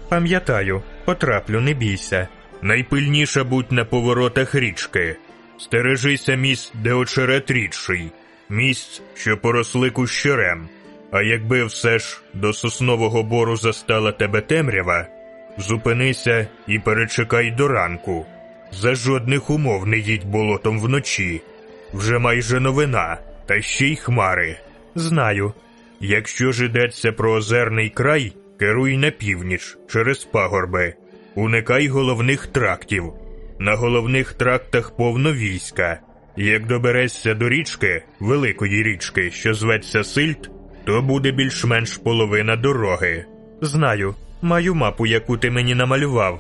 Пам'ятаю, потраплю, не бійся. Найпильніша будь на поворотах річки. Стережися місць, де очерет рідший, місць, що поросли кущерем. А якби все ж до соснового бору застала тебе темрява, зупинися і перечекай до ранку. За жодних умов не їдь болотом вночі. Вже майже новина, та ще й хмари. Знаю. Якщо ж йдеться про озерний край, керуй на північ через пагорби, уникай головних трактів. На головних трактах повно війська. Як доберешся до річки, великої річки, що зветься Сильт, то буде більш-менш половина дороги. Знаю, маю мапу, яку ти мені намалював.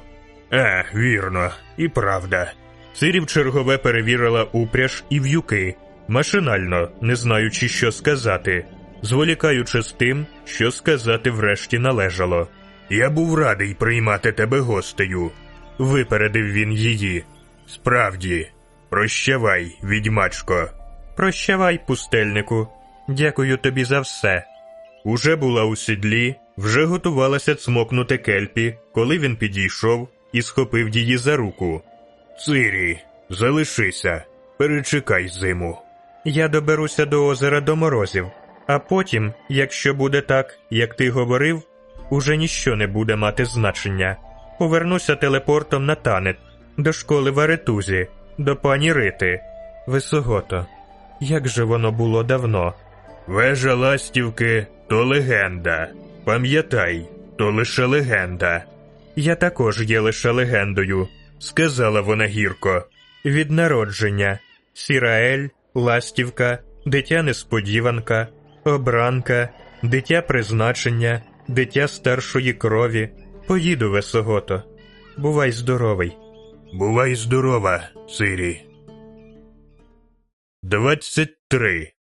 Е, вірно, і правда. Сирів чергове перевірила упряж і в'юки, машинально, не знаючи, що сказати, зволікаючи з тим, що сказати врешті належало. Я був радий приймати тебе гостею. Випередив він її. Справді, прощавай, відьмачко. Прощавай, пустельнику. Дякую тобі за все. Уже була у сідлі, вже готувалася цмокнути кельпі, коли він підійшов і схопив її за руку. Цирі, залишися, перечекай зиму. Я доберуся до озера до морозів, а потім, якщо буде так, як ти говорив, уже ніщо не буде мати значення. Повернуся телепортом на танет, до школи в Аретузі, до пані Рити. Висогото. Як же воно було давно? Вежа ластівки то легенда. Пам'ятай, то лише легенда. Я також є лише легендою, сказала вона гірко. Від народження Сіраель, ластівка, дитя несподіванка, обранка, дитя призначення, дитя старшої крові. Поїду весогото. Бувай здоровий. Бувай здорова, Сирі. 23.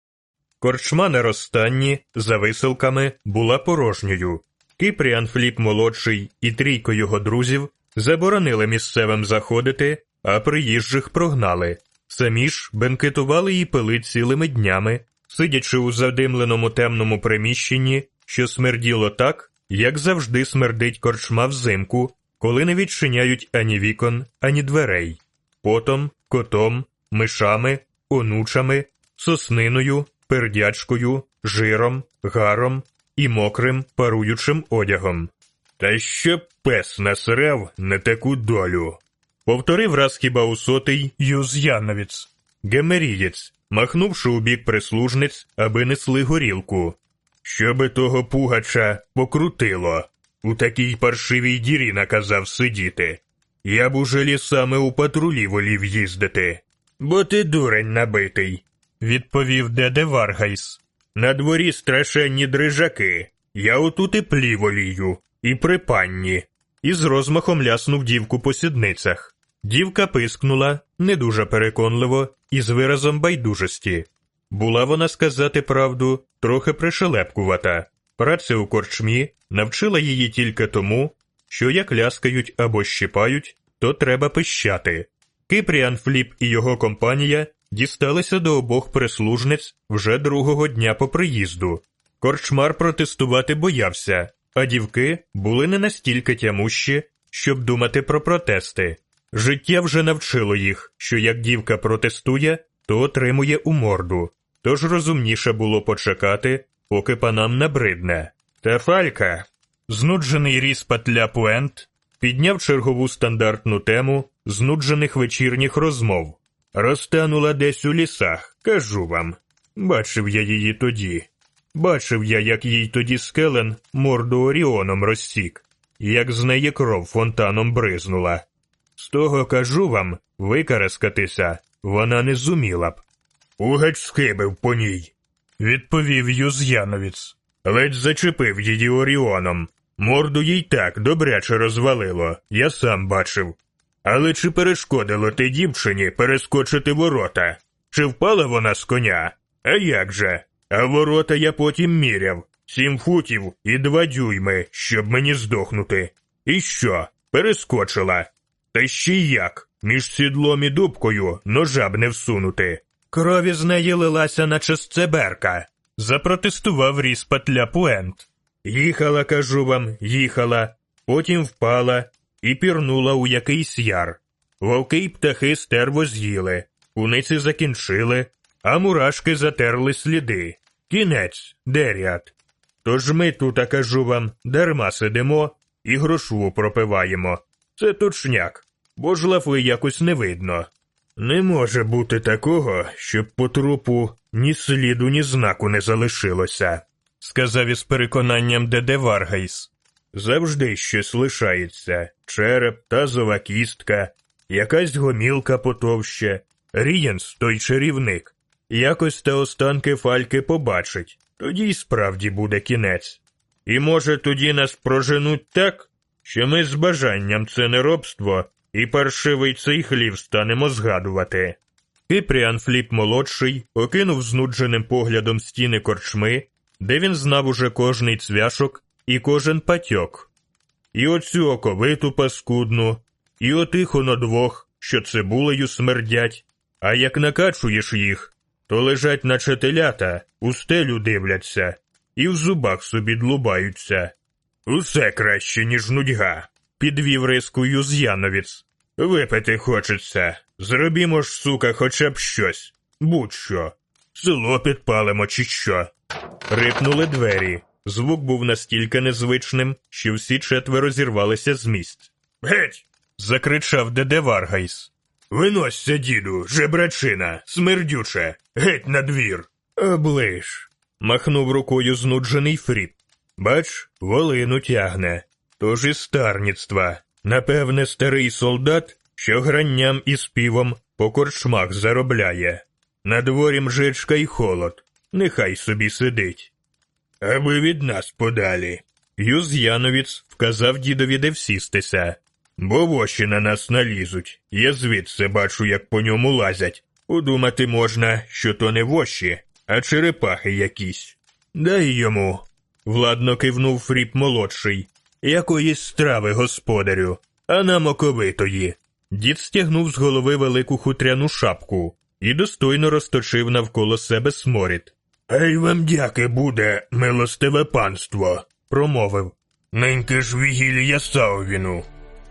Корчма на розстанні за висилками була порожньою. Кипріан Фліп молодший і трійко його друзів заборонили місцевим заходити, а приїжджих прогнали. Самі ж бенкетували і пили цілими днями, сидячи у задимленому темному приміщенні, що смерділо так, як завжди смердить корчма взимку, коли не відчиняють ані вікон, ані дверей, потом, котом, мишами, онучами, сосниною, пердячкою, жиром, гаром і мокрим паруючим одягом. Та щоб пес насрав на таку долю. Повторив раз хіба у сотий Юз'яновець, гемерієць, махнувши у бік прислужниць, аби несли горілку. Щоби того пугача покрутило, у такій паршивій дірі наказав сидіти. Я б уже лісами у патрулі волів їздити. Бо ти дурень набитий, відповів деде Варгайс. На дворі страшенні дрижаки. Я отут і плі волію, і при панні. І з розмахом ляснув дівку по сідницях. Дівка пискнула не дуже переконливо і з виразом байдужості. Була вона, сказати правду, трохи пришелепкувата. Праця у корчмі навчила її тільки тому, що як ляскають або щипають, то треба пищати. Кипріан Фліп і його компанія дісталися до обох прислужниць вже другого дня по приїзду. Корчмар протестувати боявся, а дівки були не настільки тямущі, щоб думати про протести. Життя вже навчило їх, що як дівка протестує, то отримує у морду. Тож розумніше було почекати, поки панам набридне. Та Фалька, знуджений ріс патля Пуент, підняв чергову стандартну тему знуджених вечірніх розмов. Розтанула десь у лісах, кажу вам. Бачив я її тоді. Бачив я, як їй тоді скелен морду оріоном розсік, як з неї кров фонтаном бризнула. З того кажу вам, викараскатися вона не зуміла б. Угач схибив по ній, відповів Юз'яновіц. Ледь зачепив її оріоном. Морду їй так добряче розвалило, я сам бачив. Але чи перешкодило ти дівчині перескочити ворота? Чи впала вона з коня? А як же? А ворота я потім міряв сім футів і два дюйми, щоб мені здохнути. І що? Перескочила. Та ще як? Між сідлом і дубкою ножа б не всунути. Крові з неї лилася, наче з цеберка. Запротестував ріспатля Пуент. Їхала, кажу вам, їхала, потім впала і пірнула у якийсь яр. Вовки й птахи стерво з'їли, куниці закінчили, а мурашки затерли сліди. Кінець, де ряд? Тож ми тут, а кажу вам, дарма сидимо і грошву пропиваємо. Це точняк, бо ж лафи якось не видно. Не може бути такого, щоб по трупу ні сліду, ні знаку не залишилося, сказав із переконанням Деде Варгас. Завжди щось лишається череп, тазова кістка, якась гомілка потовще, Рієнс той чарівник. Якось та останки Фальки побачить, тоді й справді буде кінець. І може тоді нас проженуть так, що ми з бажанням це неробство і паршивий цей хлів станемо згадувати. Кипріан Фліп молодший окинув знудженим поглядом стіни корчми, де він знав уже кожний цвяшок і кожен патьок. І оцю оковиту паскудну, і отих оно двох, що цибулею смердять, а як накачуєш їх, то лежать наче телята, у стелю дивляться, і в зубах собі длубаються. Усе краще, ніж нудьга, підвів риску Юз'яновіц. Випити хочеться. Зробімо ж, сука, хоча б щось. Будь-що. Село підпалимо, чи що. Рипнули двері. Звук був настільки незвичним, що всі четверо зірвалися з місць. Геть. закричав деде Варгайс. Виносься, діду, жебрачина, смердюче, геть на двір. Оближ. махнув рукою знуджений Фріп. Бач, волину тягне. Тож і старніцтва. Напевне, старий солдат, що гранням і співом по корчмах заробляє. На дворі мжичка й холод, нехай собі сидить. Аби від нас подалі. Юз'яновіц вказав дідові де всістися. Бо воші на нас налізуть. Я звідси бачу, як по ньому лазять. Удумати можна, що то не воші, а черепахи якісь. Дай йому. Владно кивнув Фріп молодший. Якоїсь страви, господарю, а нам оковитої. Дід стягнув з голови велику хутряну шапку і достойно розточив навколо себе сморід. Ей вам дяки буде, милостиве панство, промовив. Неньки ж вігілія Саувіну.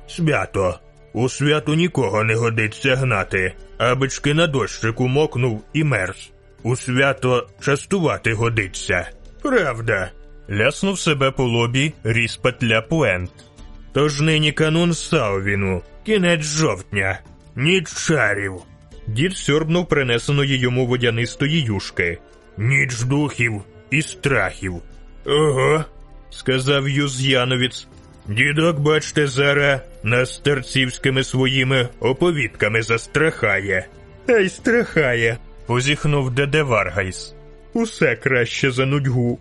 Свято. У свято нікого не годиться гнати, абички на дощику мокнув і мерз. У свято частувати годиться. Правда. Ляснув себе по лобі ріспатля Пуент. Тож нині канун Саувіну, кінець жовтня, ніч чарів. Дід сьорбнув принесеної йому водянистої юшки. Ніч духів і страхів. Ого, сказав Юз'яновіц. Дідок, бачте, зараз нас старцівськими своїми оповідками застрахає. Най страхає, позіхнув Деде Варгас. Усе краще за нудьгу.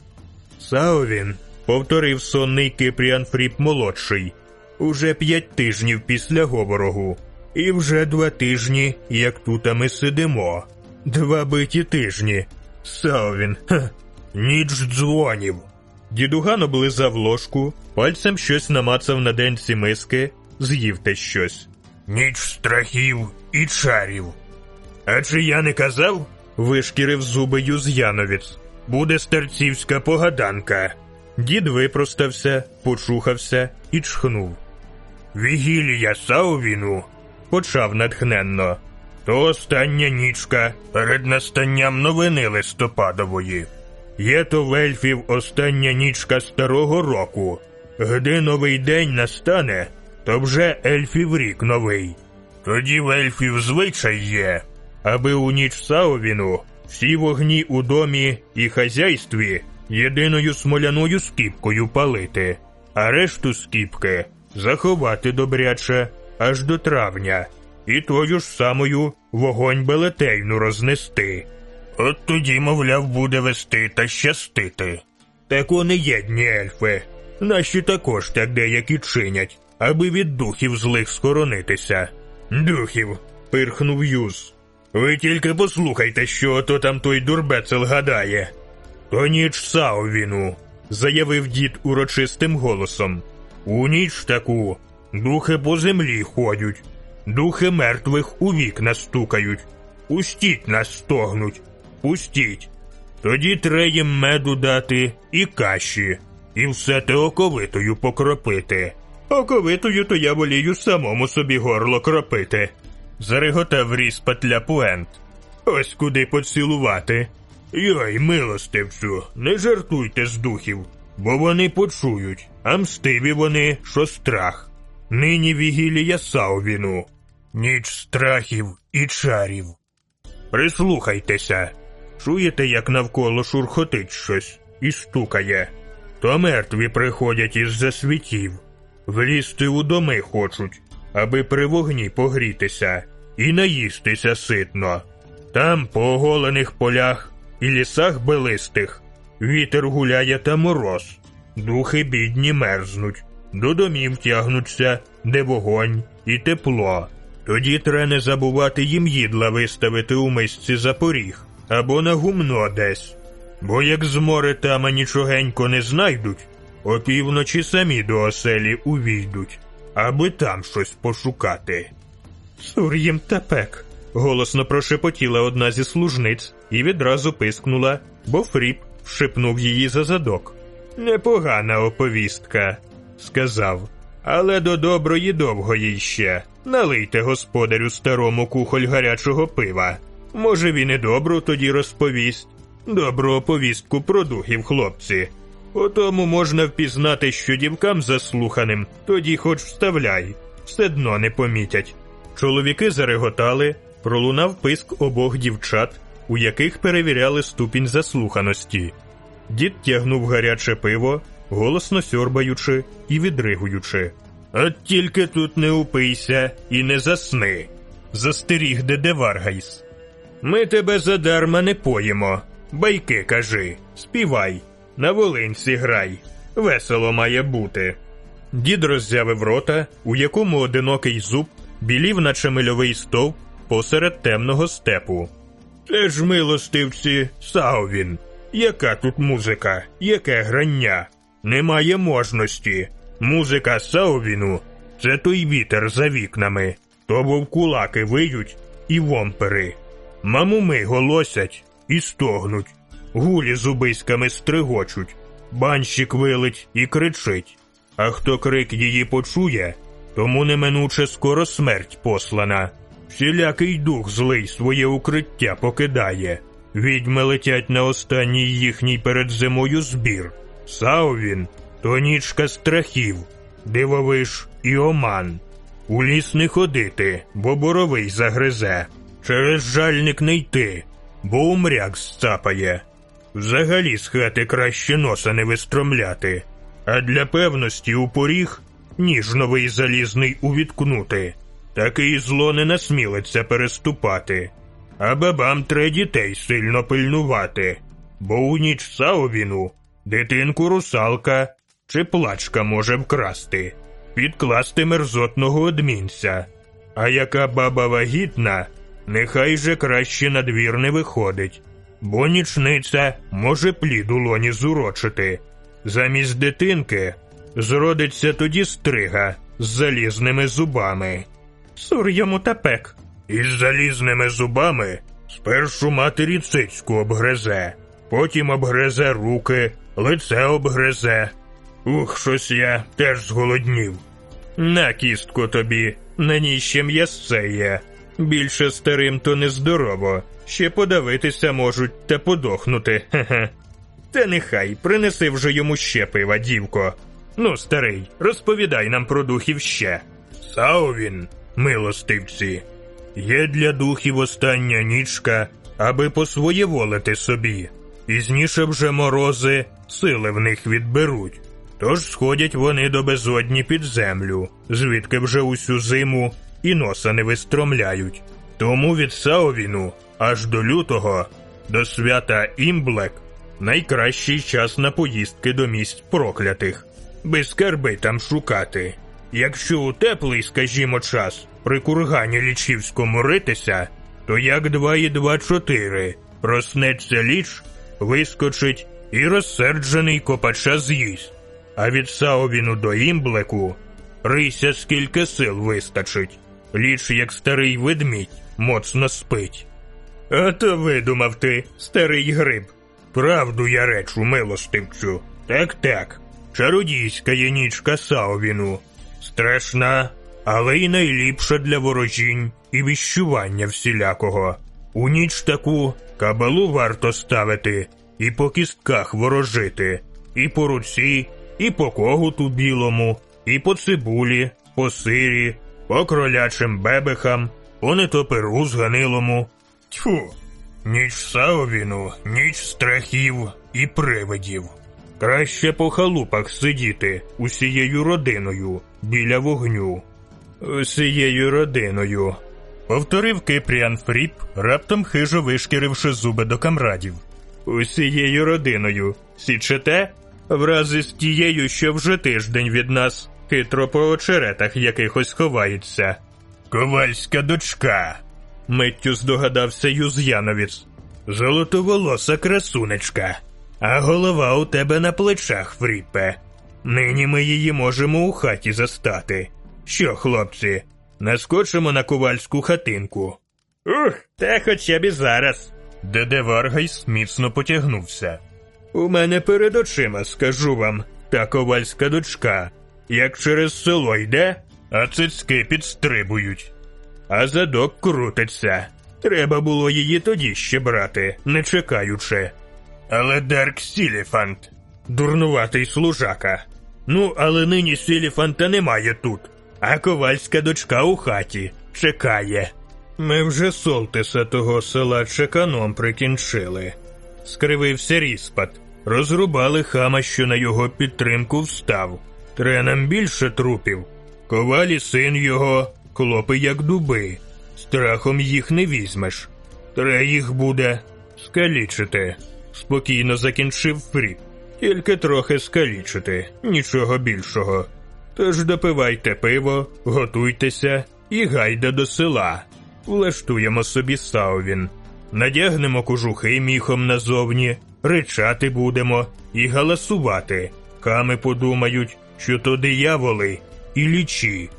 Саувін, повторив сонний Кипріан Фріп молодший. Уже п'ять тижнів після Говорогу. І вже два тижні, як тут ми сидимо. Два биті тижні. Саувін, ха, ніч дзвонів. Дідуган облизав ложку, пальцем щось намацав на денці миски, з'їв те щось. Ніч страхів і чарів. А чи я не казав? вишкірив зуби Юз'яновіць. Буде старцівська погаданка. Дід випростався, почухався і чхнув. Вігілія Саувіну, почав натхненно. То остання нічка перед настанням новини листопадової. Є то в ельфів остання нічка старого року. Гди новий день настане, то вже ельфів рік новий. Тоді в ельфів звичай є, аби у ніч Саувіну всі вогні у домі і хазяйстві єдиною смоляною скіпкою палити, а решту скіпки заховати добряче аж до травня, і тою ж самою вогонь белетейну рознести. От тоді, мовляв, буде вести та щастити. Так вони єдні ельфи. Наші також так деякі чинять, аби від духів злих скоронитися. Духів, пирхнув Юз. Ви тільки послухайте, що ото там той дурбецел гадає. То ніч Саувіну, заявив дід урочистим голосом. У ніч таку духи по землі ходять, духи мертвих у вікна стукають. Пустіть нас стогнуть, пустіть. Тоді треба їм меду дати і каші, і все те оковитою покропити. Оковитою то я волію самому собі горло кропити. Зареготав ріс патля пуент. Ось куди поцілувати. Йой, милостивцю, не жартуйте з духів, бо вони почують, а мстиві вони, що страх. Нині вігілія Саувіну, ніч страхів і чарів. Прислухайтеся. Чуєте, як навколо шурхотить щось і стукає. То мертві приходять із-за світів, влізти у доми хочуть, аби при вогні погрітися і наїстися ситно. Там, по оголених полях і лісах белистих, вітер гуляє та мороз, духи бідні мерзнуть, до домів тягнуться, де вогонь і тепло. Тоді треба не забувати їм їдла виставити у мисці за поріг або на гумно десь. Бо як з море нічогенько не знайдуть, опівночі самі до оселі увійдуть, аби там щось пошукати. Сур їм тепек. голосно прошепотіла одна зі служниць і відразу пискнула, бо Фріп шипнув її за задок. Непогана оповістка, сказав, але до доброї довгої ще. Налийте господарю старому кухоль гарячого пива. Може, він і добру тоді розповість. Добру оповістку про духів, хлопці. По тому можна впізнати, що дівкам заслуханим, тоді хоч вставляй, все дно не помітять. Чоловіки зареготали, пролунав писк обох дівчат, у яких перевіряли ступінь заслуханості. Дід тягнув гаряче пиво, голосно сьорбаючи і відригуючи. От тільки тут не упийся і не засни, застеріг Деде Варгас. Ми тебе задарма не поїмо. Байки кажи, співай, на волинці грай. Весело має бути. Дід роззявив рота, у якому одинокий зуб білів, наче мильовий стовп посеред темного степу. Це ж милостивці, Саувін. Яка тут музика, яке грання? Немає можності. Музика Саувіну це той вітер за вікнами, то вовкулаки виють і вомпери. Мамуми голосять і стогнуть, гулі зубиськами стригочуть, банщик вилить і кричить. А хто крик її почує, тому неминуче скоро смерть послана. Всілякий дух злий своє укриття покидає. Відьми летять на останній їхній перед зимою збір. Саувін то нічка страхів, дивовиш і оман. У ліс не ходити, бо боровий загризе. Через жальник не йти, бо умряк зцапає. Взагалі з хати краще носа не вистромляти, а для певності у поріг ніж новий залізний увіткнути. Такий зло не насмілиться переступати, а бабам треба дітей сильно пильнувати, бо у ніч Саувіну дитинку русалка чи плачка може вкрасти, підкласти мерзотного одмінця. А яка баба вагітна, нехай же краще на двір не виходить, бо нічниця може плід у лоні зурочити. Замість дитинки зродиться тоді стрига з залізними зубами. Сур йому тапек. Із залізними зубами спершу матері цицьку обгризе, потім обгризе руки, лице обгризе. Ух, щось я теж зголоднів. На кістку тобі, на ній ще м'ясце є. Більше старим то нездорово, ще подавитися можуть та подохнути. Хе-хе. Та нехай принеси вже йому ще пива, дівко. Ну, старий, розповідай нам про духів ще. Саувін, милостивці, є для духів остання нічка, аби посвоєволити собі. Пізніше вже морози сили в них відберуть. Тож сходять вони до безодні під землю, звідки вже усю зиму і носа не вистромляють. Тому від Саовіну аж до лютого, до свята Імблек найкращий час на поїздки до місць проклятих. без скарби там шукати. Якщо у теплий, скажімо, час при кургані лічівському ритися, то як два і два чотири проснеться ліч, вискочить і розсерджений копача з'їсть. А від Саовіну до імблеку рися скільки сил вистачить. Ліч, як старий ведмідь, моцно спить. А то видумав ти, старий гриб. Правду я речу, милостивцю. Так так. Чародійська є нічка Саовіну. Страшна, але й найліпша для ворожінь і віщування всілякого. У ніч таку кабалу варто ставити, і по кістках ворожити, і по руці, і по когуту білому, і по цибулі, по сирі, по кролячим бебехам, по нетоперу зганилому. Тьфу, ніч Саовіну, ніч страхів і привидів. Краще по халупах сидіти усією родиною біля вогню. Усією родиною. Повторив Кипріан Фріп, раптом хижо вишкіривши зуби до камрадів. Усією родиною. Січете? Врази з тією, що вже тиждень від нас, хитро по очеретах якихось ховається. Ковальська дочка. Миттю здогадався Юз'яновіц. Золотоволоса красунечка. А голова у тебе на плечах, Фріпе. Нині ми її можемо у хаті застати. Що, хлопці, наскочимо на ковальську хатинку. Ух, та хоча б і зараз. Деде Варгайс міцно потягнувся. У мене перед очима, скажу вам, та ковальська дочка, як через село йде, а цицьки підстрибують. А задок крутиться. Треба було її тоді ще брати, не чекаючи. Але Дерк Сіліфант, дурнуватий служака. Ну, але нині Сіліфанта немає тут, а ковальська дочка у хаті чекає. Ми вже Солтиса того села чеканом прикінчили. Скривився ріспат, розрубали хама, що на його підтримку встав. Тре нам більше трупів. Ковалі син його, клопи як дуби. Страхом їх не візьмеш. Тре їх буде скалічити. Спокійно закінчив Фріп. Тільки трохи скалічити, нічого більшого. Тож допивайте пиво, готуйтеся і гайда до села. Влаштуємо собі саувін. Надягнемо кожухи міхом назовні, ричати будемо і галасувати. Хами подумають, що то дияволи і лічі.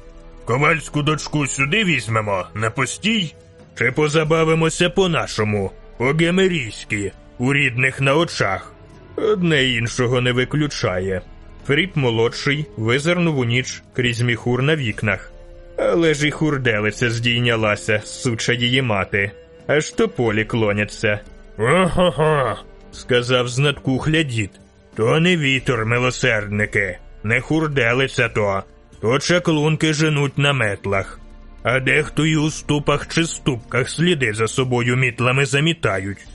Ковальську дочку сюди візьмемо на постій? Чи позабавимося по-нашому, по-гемерійськи, у рідних на очах? Одне іншого не виключає. Фріп молодший визирнув у ніч крізь міхур на вікнах. Але ж і хурделиця здійнялася, суча її мати, аж то полі клоняться. Ого, сказав знадкухля дід. То не вітер, милосердники, не хурделиця то, то чаклунки женуть на метлах. А дехто й у ступах чи ступках сліди за собою мітлами замітають.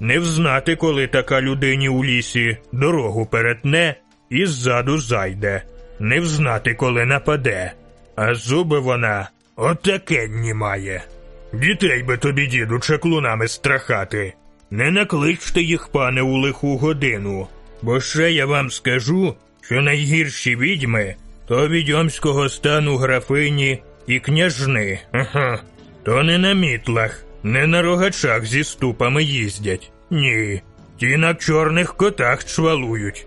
Не взнати, коли така людині у лісі дорогу перетне і ззаду зайде, не взнати, коли нападе, а зуби вона отакенні має. Дітей би тобі, діду, чаклунами страхати. Не накличте їх, пане, у лиху годину, бо ще я вам скажу, що найгірші відьми то відьомського стану графині і княжни. Ага. То не на мітлах, не на рогачах зі ступами їздять. Ні. Ті на чорних котах чвалують.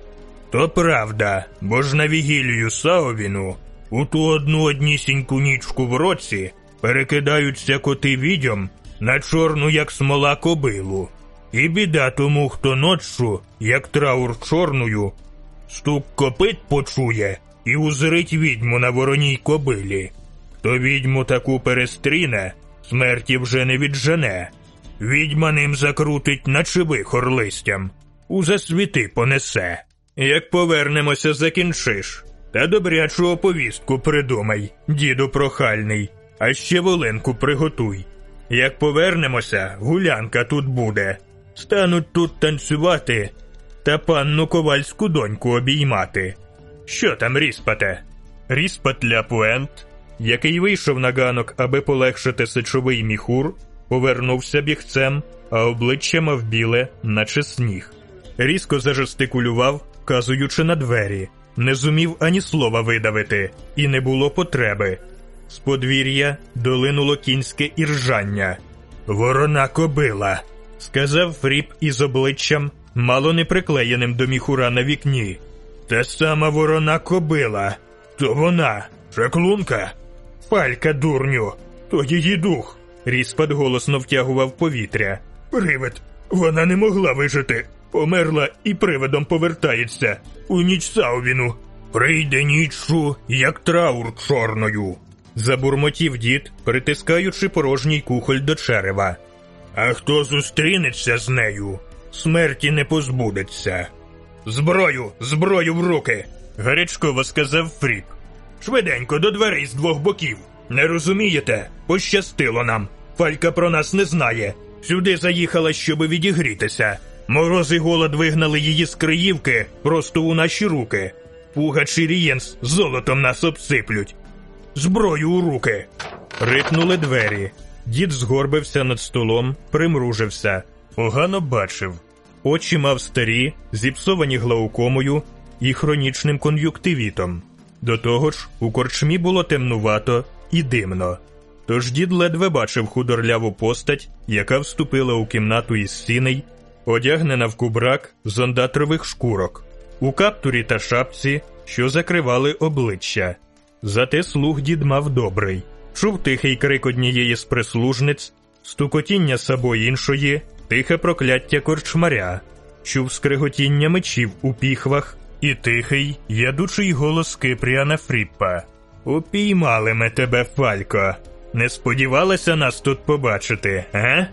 То правда, бо ж на вігілію Саовіну у ту одну однісіньку нічку в році перекидаються коти відьом на чорну, як смола кобилу. І біда тому, хто ночшу, як траур чорною, стук копит почує і узрить відьму на вороній кобилі. Хто відьму таку перестріне, смерті вже не віджене. Відьма ним закрутить, наче вихор листям, у засвіти понесе. Як повернемося, закінчиш. Та добрячу оповістку придумай, діду прохальний, а ще волинку приготуй. Як повернемося, гулянка тут буде. Стануть тут танцювати та панну ковальську доньку обіймати. Що там, ріспате? Ріспат Ляпуент, який вийшов на ганок, аби полегшити сечовий міхур, повернувся бігцем, а обличчя мав біле, наче сніг. Різко зажестикулював, вказуючи на двері. не зумів ані слова видавити, і не було потреби. З подвір'я долинуло кінське іржання. Ворона кобила, сказав Фріп із обличчям, мало не приклеєним до міхура на вікні. Та сама ворона кобила. То вона, шаклунка. Палька, дурню, то її дух. Ріспад голосно втягував повітря. Привид, вона не могла вижити. Померла і привидом повертається. У ніч Саувіну. Прийде нічшу, як траур чорною. Забурмотів дід, притискаючи порожній кухоль до черева. А хто зустрінеться з нею, смерті не позбудеться. Зброю, зброю в руки. гарячково сказав Фріп. Швиденько до дверей з двох боків. Не розумієте? Пощастило нам. Фалька про нас не знає. Сюди заїхала, щоби відігрітися. Мороз і голод вигнали її з Криївки просто у наші руки. Пугач і Рієнс золотом нас обсиплють. Зброю у руки. Рипнули двері. Дід згорбився над столом, примружився. Погано бачив. Очі мав старі, зіпсовані глаукомою і хронічним кон'юктивітом. До того ж, у корчмі було темнувато і димно. Тож дід ледве бачив худорляву постать, яка вступила у кімнату із сіней, одягнена в кубрак зондатрових шкурок, у каптурі та шапці, що закривали обличчя. Зате слух дід мав добрий. Чув тихий крик однієї з прислужниць, стукотіння сабо іншої, тихе прокляття корчмаря, чув скриготіння мечів у піхвах і тихий, ядучий голос Кипріана Фріппа. Упіймали ми тебе, Фалько. Не сподівалася нас тут побачити, га?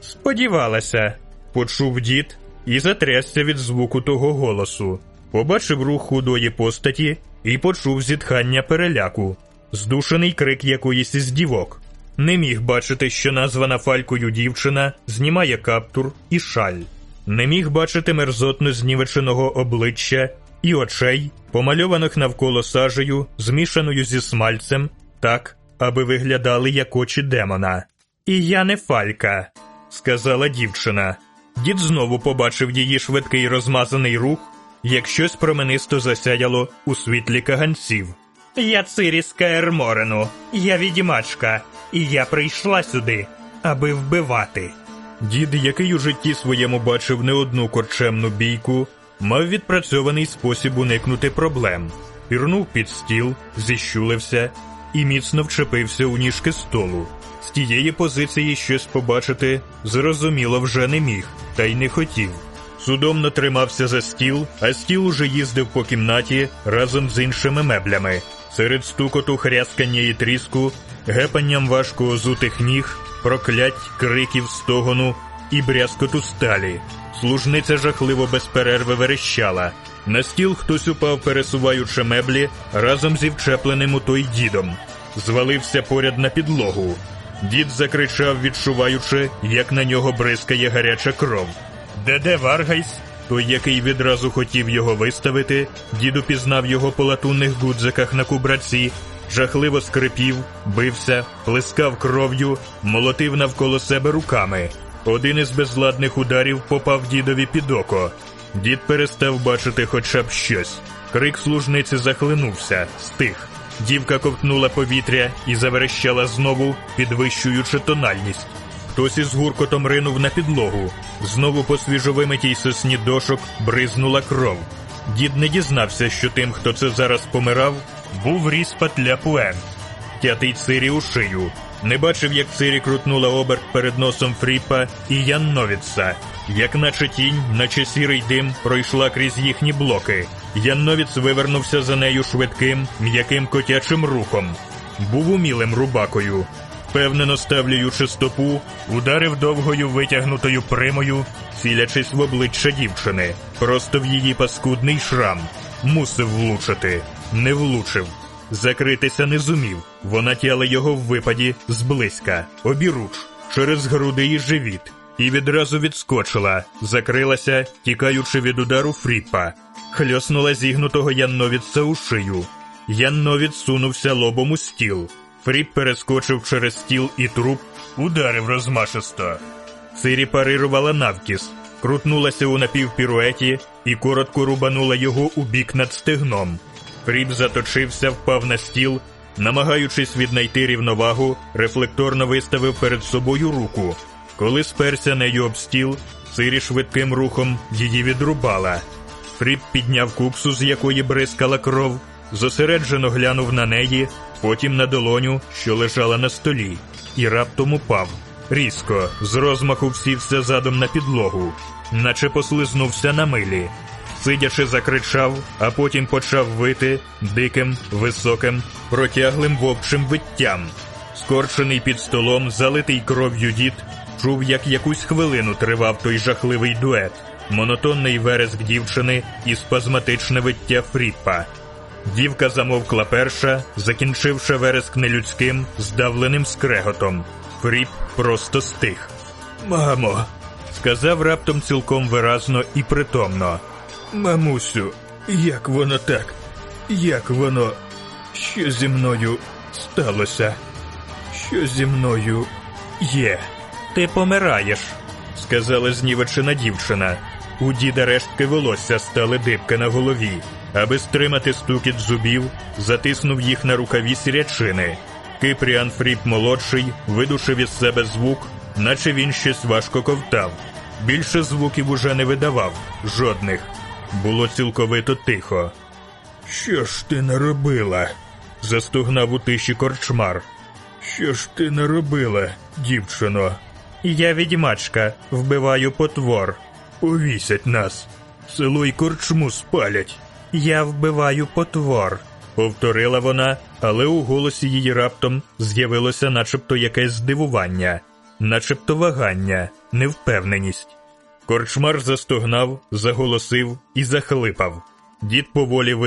Сподівалася, почув дід і затрясся від звуку того голосу. Побачив рух худої постаті і почув зітхання переляку, здушений крик якоїсь із дівок. Не міг бачити, що названа фалькою дівчина знімає каптур і шаль, не міг бачити мерзотно знівеченого обличчя і очей, помальованих навколо сажею, змішаною зі смальцем, так, аби виглядали як очі демона. І я не фалька, сказала дівчина. Дід знову побачив її швидкий розмазаний рух, як щось променисто засяяло у світлі каганців. Я циріска Ерморену, я відімачка, і я прийшла сюди, аби вбивати. Дід, який у житті своєму бачив не одну корчемну бійку, мав відпрацьований спосіб уникнути проблем, пірнув під стіл, зіщулився і міцно вчепився у ніжки столу. З тієї позиції щось побачити зрозуміло вже не міг, та й не хотів. Судомно тримався за стіл, а стіл уже їздив по кімнаті разом з іншими меблями. Серед стукоту, хряскання і тріску, гепанням важко озутих ніг, проклять, криків, стогону і брязкоту сталі. Служниця жахливо без перерви верещала. На стіл хтось упав, пересуваючи меблі разом зі вчепленим у той дідом. Звалився поряд на підлогу. Дід закричав, відчуваючи, як на нього бризкає гаряча кров. Деде Варгас? Той, який відразу хотів його виставити, дід упізнав його по латунних гудзиках на кубраці, жахливо скрипів, бився, плескав кров'ю, молотив навколо себе руками. Один із безладних ударів попав дідові під око. Дід перестав бачити хоча б щось. Крик служниці захлинувся, стих. Дівка ковтнула повітря і заверещала знову, підвищуючи тональність. Хтось із гуркотом ринув на підлогу. Знову по свіжовимитій сосні дошок бризнула кров. Дід не дізнався, що тим, хто це зараз помирав, був ріспат Ляпуен. Тятий цирі у шию. Не бачив, як цирі крутнула оберт перед носом Фріпа і Янновіца. Як наче тінь, наче сірий дим, пройшла крізь їхні блоки. Янновіц вивернувся за нею швидким, м'яким котячим рухом. Був умілим рубакою. Впевнено ставлюючи стопу, ударив довгою витягнутою примою, цілячись в обличчя дівчини, просто в її паскудний шрам. Мусив влучити, не влучив. Закритися не зумів. Вона тяла його в випаді зблизька, обіруч, через груди і живіт, і відразу відскочила, закрилася, тікаючи від удару Фріпа, хльоснула зігнутого Янновіца у шию. Янновіц сунувся лобом у стіл. Фріп перескочив через стіл і труп, ударив розмашисто. Цирі парирувала навкіс. крутнулася у напівпіруеті і коротко рубанула його у бік над стегном. Фріп заточився, впав на стіл, намагаючись віднайти рівновагу, рефлекторно виставив перед собою руку. Коли сперся нею об стіл, Сирі швидким рухом її відрубала. Фріп підняв куксу, з якої бризкала кров, зосереджено глянув на неї, потім на долоню, що лежала на столі, і раптом упав. Різко, з розмаху всівся задом на підлогу, наче послизнувся на милі. Сидячи, закричав, а потім почав вити диким, високим, протяглим вовчим виттям. Скорчений під столом, залитий кров'ю дід, чув, як якусь хвилину тривав той жахливий дует, монотонний вереск дівчини і спазматичне виття Фріппа. Дівка замовкла перша, закінчивши вереск нелюдським, здавленим скреготом. Фріп просто стих. Мамо, сказав раптом цілком виразно і притомно. Мамусю, як воно так? Як воно? Що зі мною сталося? Що зі мною є? Ти помираєш, сказала знівечена дівчина. У діда рештки волосся стали дибки на голові. Аби стримати стукіт зубів, затиснув їх на рукаві сірячини. Кипріан Фріп молодший видушив із себе звук, наче він щось важко ковтав. Більше звуків уже не видавав, жодних. Було цілковито тихо. Що ж ти наробила? застогнав у тиші корчмар. Що ж ти наробила, дівчино? Я відьмачка, вбиваю потвор. Повісять нас. Село й корчму спалять. Я вбиваю потвор, повторила вона, але у голосі її раптом з'явилося начебто якесь здивування, начебто вагання, невпевненість. Корчмар застогнав, заголосив і захлипав. Дід поволі